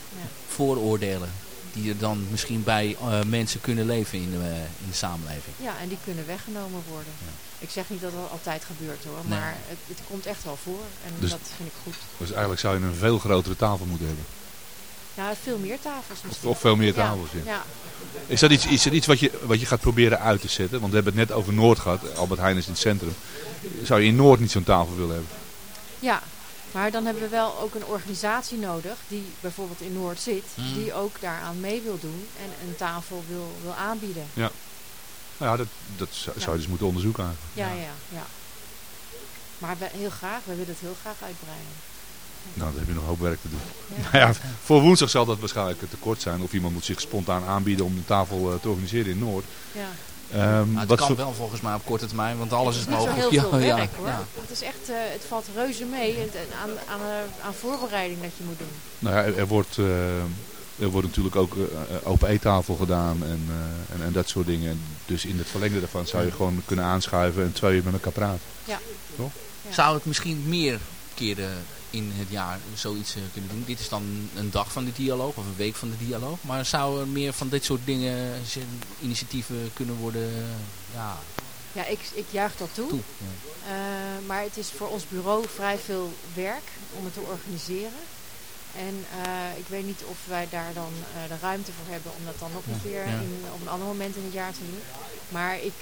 E: Vooroordelen. Die er dan misschien bij eh, mensen kunnen leven in, de- in de samenleving.
L: Ja, en die kunnen weggenomen worden. Ik zeg niet dat dat altijd gebeurt hoor,
E: Nee.
L: maar het, het komt echt wel voor en
D: Dus-
L: dat vind ik goed.
D: Dus eigenlijk zou je een veel grotere tafel moeten hebben.
L: Ja, veel meer tafels misschien.
D: Of veel meer tafels, ja.
L: ja.
D: Is dat iets, is dat iets wat, je, wat je gaat proberen uit te zetten? Want we hebben het net over Noord gehad. Albert Heijn is in het centrum. Zou je in Noord niet zo'n tafel willen hebben?
L: Ja, maar dan hebben we wel ook een organisatie nodig die bijvoorbeeld in Noord zit,
D: Hmm.
L: die ook daaraan mee wil doen en een tafel wil, wil aanbieden.
D: Ja. Nou ja, dat, dat zou
L: Ja.
D: zou je dus moeten onderzoeken eigenlijk.
L: Ja, ja, ja. Maar we, heel graag, we willen het heel graag uitbreiden.
D: Nou, dan heb je nog een hoop werk te doen.
L: Ja.
D: Nou ja, voor woensdag zal dat waarschijnlijk een tekort zijn. Of iemand moet zich spontaan aanbieden om een tafel eh, te organiseren in Noord.
L: Ja.
D: Ehm,
E: Maar het
D: wat
E: kan wel volgens mij op korte termijn, want alles is
L: Het
E: mogelijk.
L: heel veel
E: Ja,
L: werk
E: ja,
L: hoor.
E: ja.
L: Het is echt, eh, het valt reuze mee het- aan, aan, eh, aan voorbereiding dat je moet doen.
D: Nou ja, er, er wordt, eh, er wordt natuurlijk ook open eettafel gedaan en, eh, en, en dat soort dingen. Dus in het verlengde daarvan zou je gewoon kunnen aanschuiven en twee uur met elkaar praten.
L: Ja.
D: Toch?
E: Zou het misschien meer keren in het jaar zoiets eh, kunnen doen? Dit is dan een dag van de dialoog of een week van de dialoog. Maar zou er meer van dit soort dingen, initiatieven kunnen worden? eh, Ja,
L: Ja, ik, ik juich dat toe.
E: toe.
L: Eh, maar het is voor ons bureau vrij veel werk om het te organiseren. En ik weet niet of wij daar dan de ruimte voor hebben om dat dan nog een
E: Ja,
L: keer in, op een ander moment in het jaar te doen. Maar ik,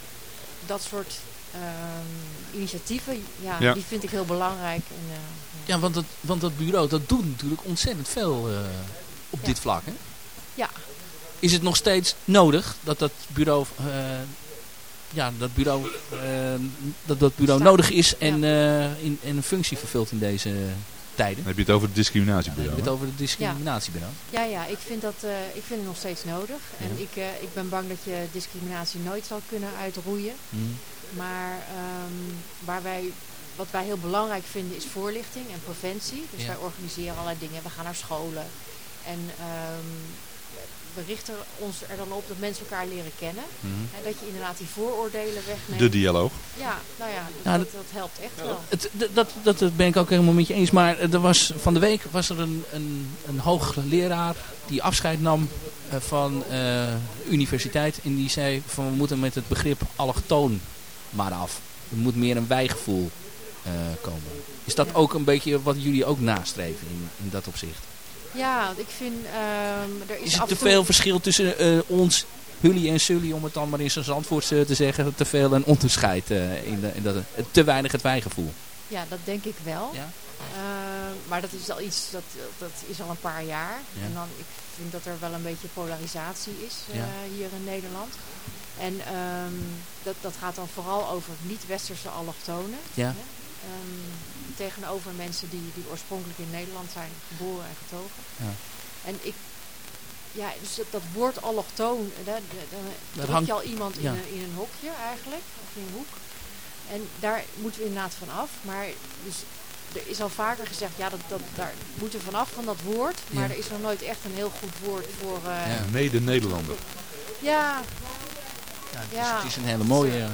L: dat soort ehm, initiatieven, ja,
E: Ja.
L: die vind ik heel belangrijk. En, eh,
E: Ja, want dat, want dat bureau dat doet natuurlijk ontzettend veel eh, op
L: Ja.
E: dit vlak. Hè?
L: Ja.
E: Is het nog steeds nodig dat dat bureau, eh, ja, dat bureau, eh, dat dat bureau
L: Staat-
E: nodig is en, eh, in, en een functie vervult in deze tijden?
D: Dan heb je het over het discriminatiebureau.
E: heb je het over het discriminatiebureau.
L: Ja, ja, ik vind, dat, eh, ik vind het nog steeds nodig. En
E: Ja.
L: ik, eh, ik ben bang dat je discriminatie nooit zal kunnen uitroeien.
E: Hm.
L: Maar ehm, waar wij, wat wij heel belangrijk vinden is voorlichting en preventie. Dus
E: Ja.
L: wij organiseren allerlei dingen. We gaan naar scholen. En ehm, we richten ons er dan op dat mensen elkaar leren kennen.
E: Mhm.
L: En dat je inderdaad die vooroordelen wegneemt.
D: De dialoog.
L: Ja, nou ja, dus
E: Nou,
L: dat, dat helpt echt wel.
E: Het, dat, dat, dat ben ik ook helemaal met je eens. Maar er was, van de week was er een, een, een hoogleraar die afscheid nam eh, van eh, universiteit. En die zei van we moeten met het begrip allochtoon maar af. Er moet meer een wijgevoel eh, komen. Is dat ook een beetje wat jullie ook nastreven in, in dat opzicht?
L: Ja, ik vind... ehm, er is,
E: het te
L: en toe-
E: veel verschil tussen eh, ons, Hully en Sully, om het dan maar in zijn Zandvoorts eh, te zeggen, te veel een onderscheid in, de, in dat, te weinig het wijgevoel?
L: Ja, dat denk ik wel.
E: Ja?
L: Ehm, maar dat is al iets, dat, dat is al een paar jaar.
E: Ja.
L: En dan, ik vind dat er wel een beetje polarisatie is
E: Ja.
L: hier in Nederland. En ehm, dat, dat gaat dan vooral over niet-westerse allochtonen.
E: Ja.
L: hè. Ehm, tegenover mensen die, die oorspronkelijk in Nederland zijn geboren en getogen.
E: Ja.
L: En ik, ja, dus dat, dat woord allochtoon, eh, daar, daar- dan druk
E: hangt-
L: je al iemand
E: ja.
L: in, een, in een hokje eigenlijk, of in een hoek. En daar moeten we inderdaad van af. Maar dus, er is al vaker gezegd, ja, dat, dat, daar moeten we vanaf van dat woord. Maar
E: Ja.
L: er is nog nooit echt een heel goed woord voor... eh,
E: Ja.
D: Mede-Nederlander.
L: ja,
E: Ja, het, is,
L: Ja.
E: het is een hele mooie...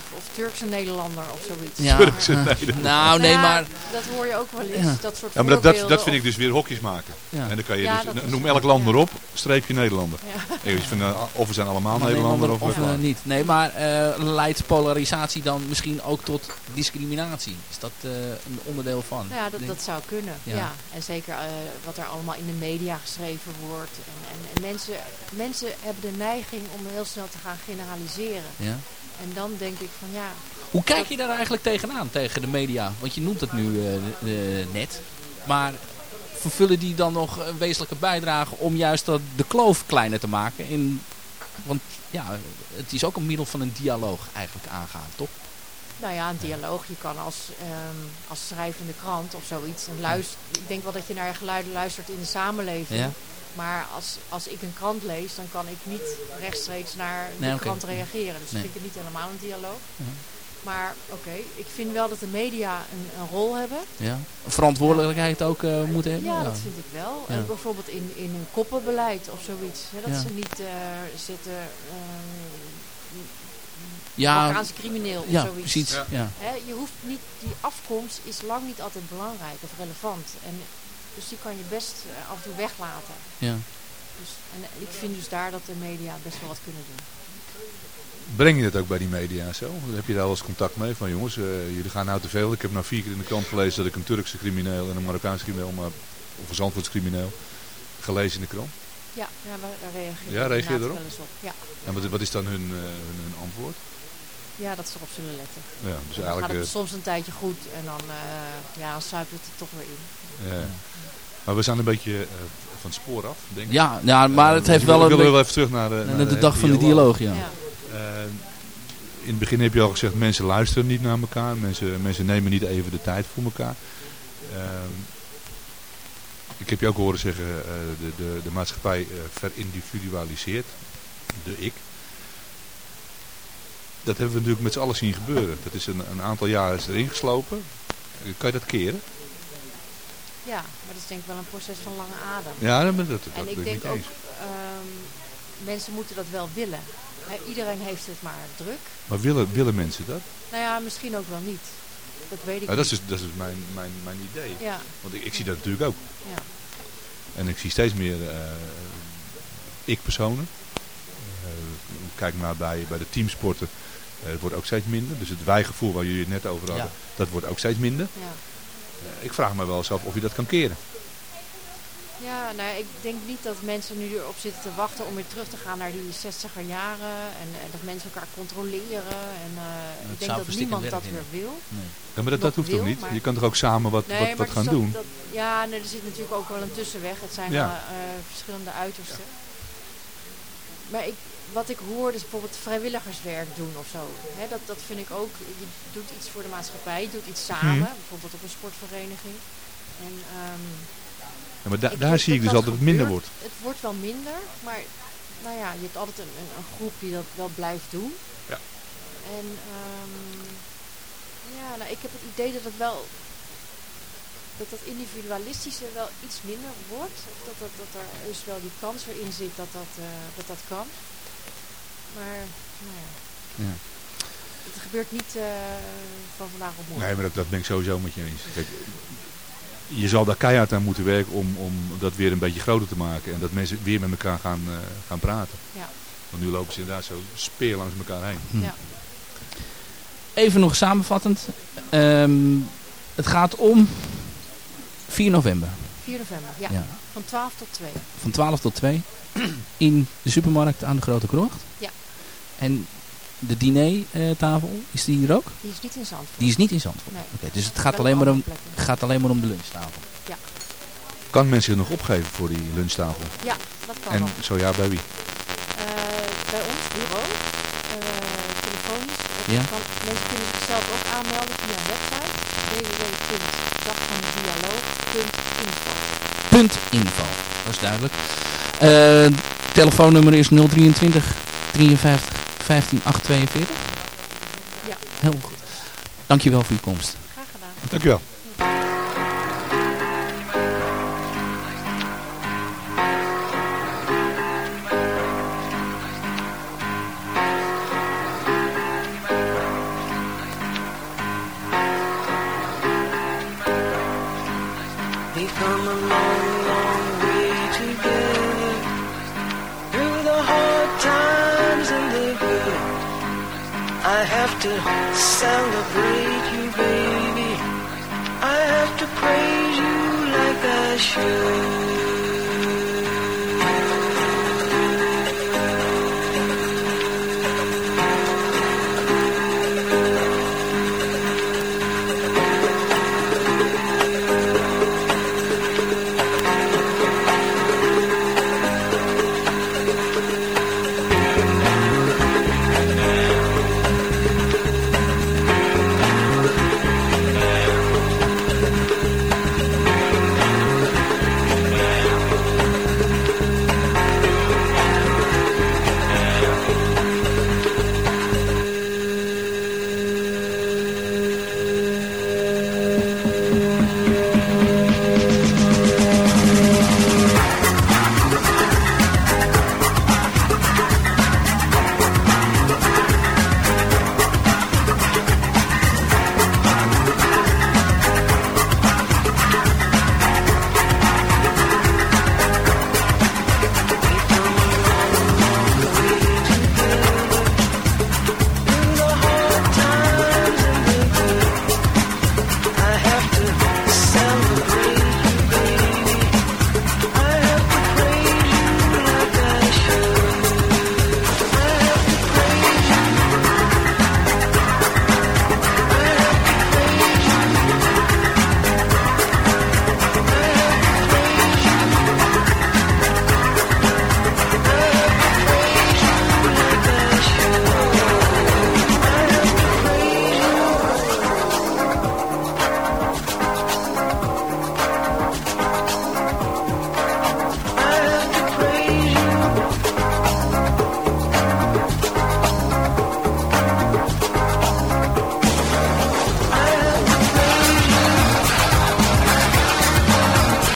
L: of, of Turkse Nederlander of zoiets.
E: Ja.
D: Turkse
E: Ah.
D: Nederlander.
E: Nou, nee,
L: Ja,
E: maar...
L: Dat hoor je ook wel eens,
E: Ja.
L: dat soort
D: Ja, maar dat, dat, vind ik dus weer hokjes maken.
E: Ja.
D: En dan kan je
L: Ja,
D: dus, noem elk land maar op, streepje Nederlander.
L: Ja.
D: En je vindt, eh, of we zijn allemaal Nederlander of,
E: of eh, niet. Nee, maar eh, leidt polarisatie dan misschien ook tot discriminatie? Is dat eh, een onderdeel van?
L: Nou ja, dat, dat zou kunnen.
E: Ja.
L: Ja. En zeker eh, wat er allemaal in de media geschreven wordt. En, en, en mensen, mensen hebben de neiging om heel snel te gaan generaliseren.
E: Ja.
L: En dan denk ik van ja,
E: Hoe kijk je daar eigenlijk tegenaan, tegen de media? Want je noemt het nu eh, eh, net. Maar vervullen die dan nog een wezenlijke bijdrage om juist dat, de kloof kleiner te maken? In, want ja, het is ook een middel van een dialoog eigenlijk aangaan, toch?
L: nou ja, een dialoog. Je kan als, ehm, als schrijvende krant of zoiets. En luister, ik denk wel dat je naar geluiden luistert in de samenleving.
E: Ja.
L: Maar als, als ik een krant lees, dan kan ik niet rechtstreeks naar de
E: Nee,
L: krant reageren. Dus
E: Nee.
L: vind ik het niet helemaal een dialoog.
E: Ja.
L: Maar oké, ik vind wel dat de media een, een rol hebben.
E: Ja. Een verantwoordelijkheid ook eh, moeten hebben?
L: Ja, dat vind ik wel.
E: Ja.
L: En bijvoorbeeld in, in een koppenbeleid of zoiets. Hè, dat
E: Ja.
L: ze niet eh, zitten... ehm
E: Ja,
L: Marokkaanse crimineel
E: ja,
L: of zoiets.
E: precies, Ja. ja.
L: Hè, je hoeft niet... Die afkomst is lang niet altijd belangrijk of relevant. En, dus die kan je best eh, af en toe weglaten.
E: Ja.
L: Dus, en ik vind dus daar dat de media best wel wat kunnen doen.
D: Breng je dat ook bij die media en zo? Heb je daar wel eens contact mee? Van jongens, eh, jullie gaan nou te veel. Ik heb nou vier keer in de krant gelezen dat ik een Turkse crimineel en een Marokkaanse crimineel, maar, of een Zandvoorts crimineel, gelezen in de krant.
L: Ja, ja we, daar reageren
D: Ja, reageer je erop?
L: wel eens op. Ja.
D: En wat, wat is dan hun, eh, hun, hun antwoord?
L: Ja, dat ze erop zullen letten.
D: Ja, dus
L: dan
D: eigenlijk,
L: gaat het
D: eh,
L: soms een tijdje goed en dan, eh ja, dan zuipt het er toch weer in.
D: Ja. Maar we zijn een beetje eh, van het spoor af, denk ik.
E: Ja, ja, maar het heeft wel
D: Ik wil wel even terug naar de,
E: naar de dag van de dialoog, ja.
L: Ja.
D: In het begin heb je al gezegd, mensen luisteren niet naar elkaar. Mensen, mensen nemen niet even de tijd voor elkaar. Ehm, ik heb je ook horen zeggen, eh, de, de, de maatschappij eh, verindividualiseert. De ik. Dat hebben we natuurlijk met z'n allen zien gebeuren. Dat is een, een aantal jaren is erin geslopen. Kan je dat keren?
L: Ja, maar dat is denk ik wel een proces van lange adem.
D: Ja, dat- dat- dat
L: en
D: ben
L: ik
D: ik
L: denk ook,
D: eens.
L: ehm, mensen moeten dat wel willen. Iedereen heeft het maar druk.
D: Maar willen, willen mensen dat?
L: Nou ja, misschien ook wel niet. Dat weet ik
D: Ja, dat is,
L: niet.
D: dus- dat is dus mijn, mijn, mijn idee.
L: Ja.
D: Want ik, ik zie dat natuurlijk ook.
L: Ja.
D: En ik zie steeds meer eh, ik-personen. Eh, kijk maar bij, bij de teamsporten. Eh, het wordt ook steeds minder. Dus het wijgevoel waar jullie het net over hadden,
E: Ja.
D: dat wordt ook steeds minder.
L: Ja.
D: Eh, ik vraag me wel eens af of je dat kan keren.
L: Ja, nou, ik denk niet dat mensen nu erop zitten te wachten om weer terug te gaan naar die 60er jaren. En, en dat mensen elkaar controleren. En eh, ik denk dat niemand dat weer wil.
D: Ja, maar dat, dat hoeft toch niet?
L: maar-
D: Je kan toch ook samen wat,
L: Nee,
D: wat, gaan
L: dat-
D: doen?
L: dat- ja, nee, er zit natuurlijk ook wel een tussenweg. Het zijn
D: Ja.
L: eh, verschillende uitersten. Maar ik, wat ik hoor is bijvoorbeeld vrijwilligerswerk doen of zo. Dat, dat vind ik ook. Je doet iets voor de maatschappij, je doet iets samen.
D: Mhm.
L: Bijvoorbeeld op een sportvereniging. En, ehm,
D: Ja, maar da- daar zie ik dus altijd dat het minder wordt.
L: Het wordt wel minder, maar nou ja, je hebt altijd een, een, een groep die dat wel blijft doen.
D: Ja.
L: En ehm, ja, nou, ik heb het idee dat het wel dat dat individualistische wel iets minder wordt. Of dat, dat, dat er dus wel die kans erin zit dat dat, eh, dat, dat kan. Maar nou ja,
D: Ja.
L: het gebeurt niet eh, van vandaag op morgen.
D: Nee, maar dat, dat ben ik sowieso met je eens. Kijk, je zal daar keihard aan moeten werken om, om dat weer een beetje groter te maken. En dat mensen weer met elkaar gaan, eh, gaan praten.
L: Ja.
D: Want nu lopen ze inderdaad zo speer langs elkaar heen.
E: Hm.
L: Ja.
E: Even nog samenvattend. Ehm, het gaat om 4 november.
L: 4 november, ja.
E: Ja.
L: Van 12 tot 2.
E: Van 12 tot 2. In de supermarkt aan de Grote Krocht.
L: Ja.
E: En de dinertafel, is die hier ook?
L: Die is niet in Zandvoort.
E: Die is niet in Zandvoort.
L: Nee.
E: Oké, dus het gaat alleen, maar om, gaat alleen maar om de lunchtafel.
L: Ja.
D: Kan mensen zich nog opgeven voor die lunchtafel?
L: Ja, dat kan
D: En zo ja, bij wie?
L: Eh, bij ons bureau, eh, telefonisch. Dat
E: Ja.
L: kan, mensen kunnen zichzelf ook aanmelden via een website www.dagvandialoog.info.
E: Punt info. Dat is duidelijk. Eh, telefoonnummer is 023 53 15 842.
L: Ja.
E: Heel goed. Dankjewel voor uw komst.
L: Graag gedaan.
D: Dankjewel.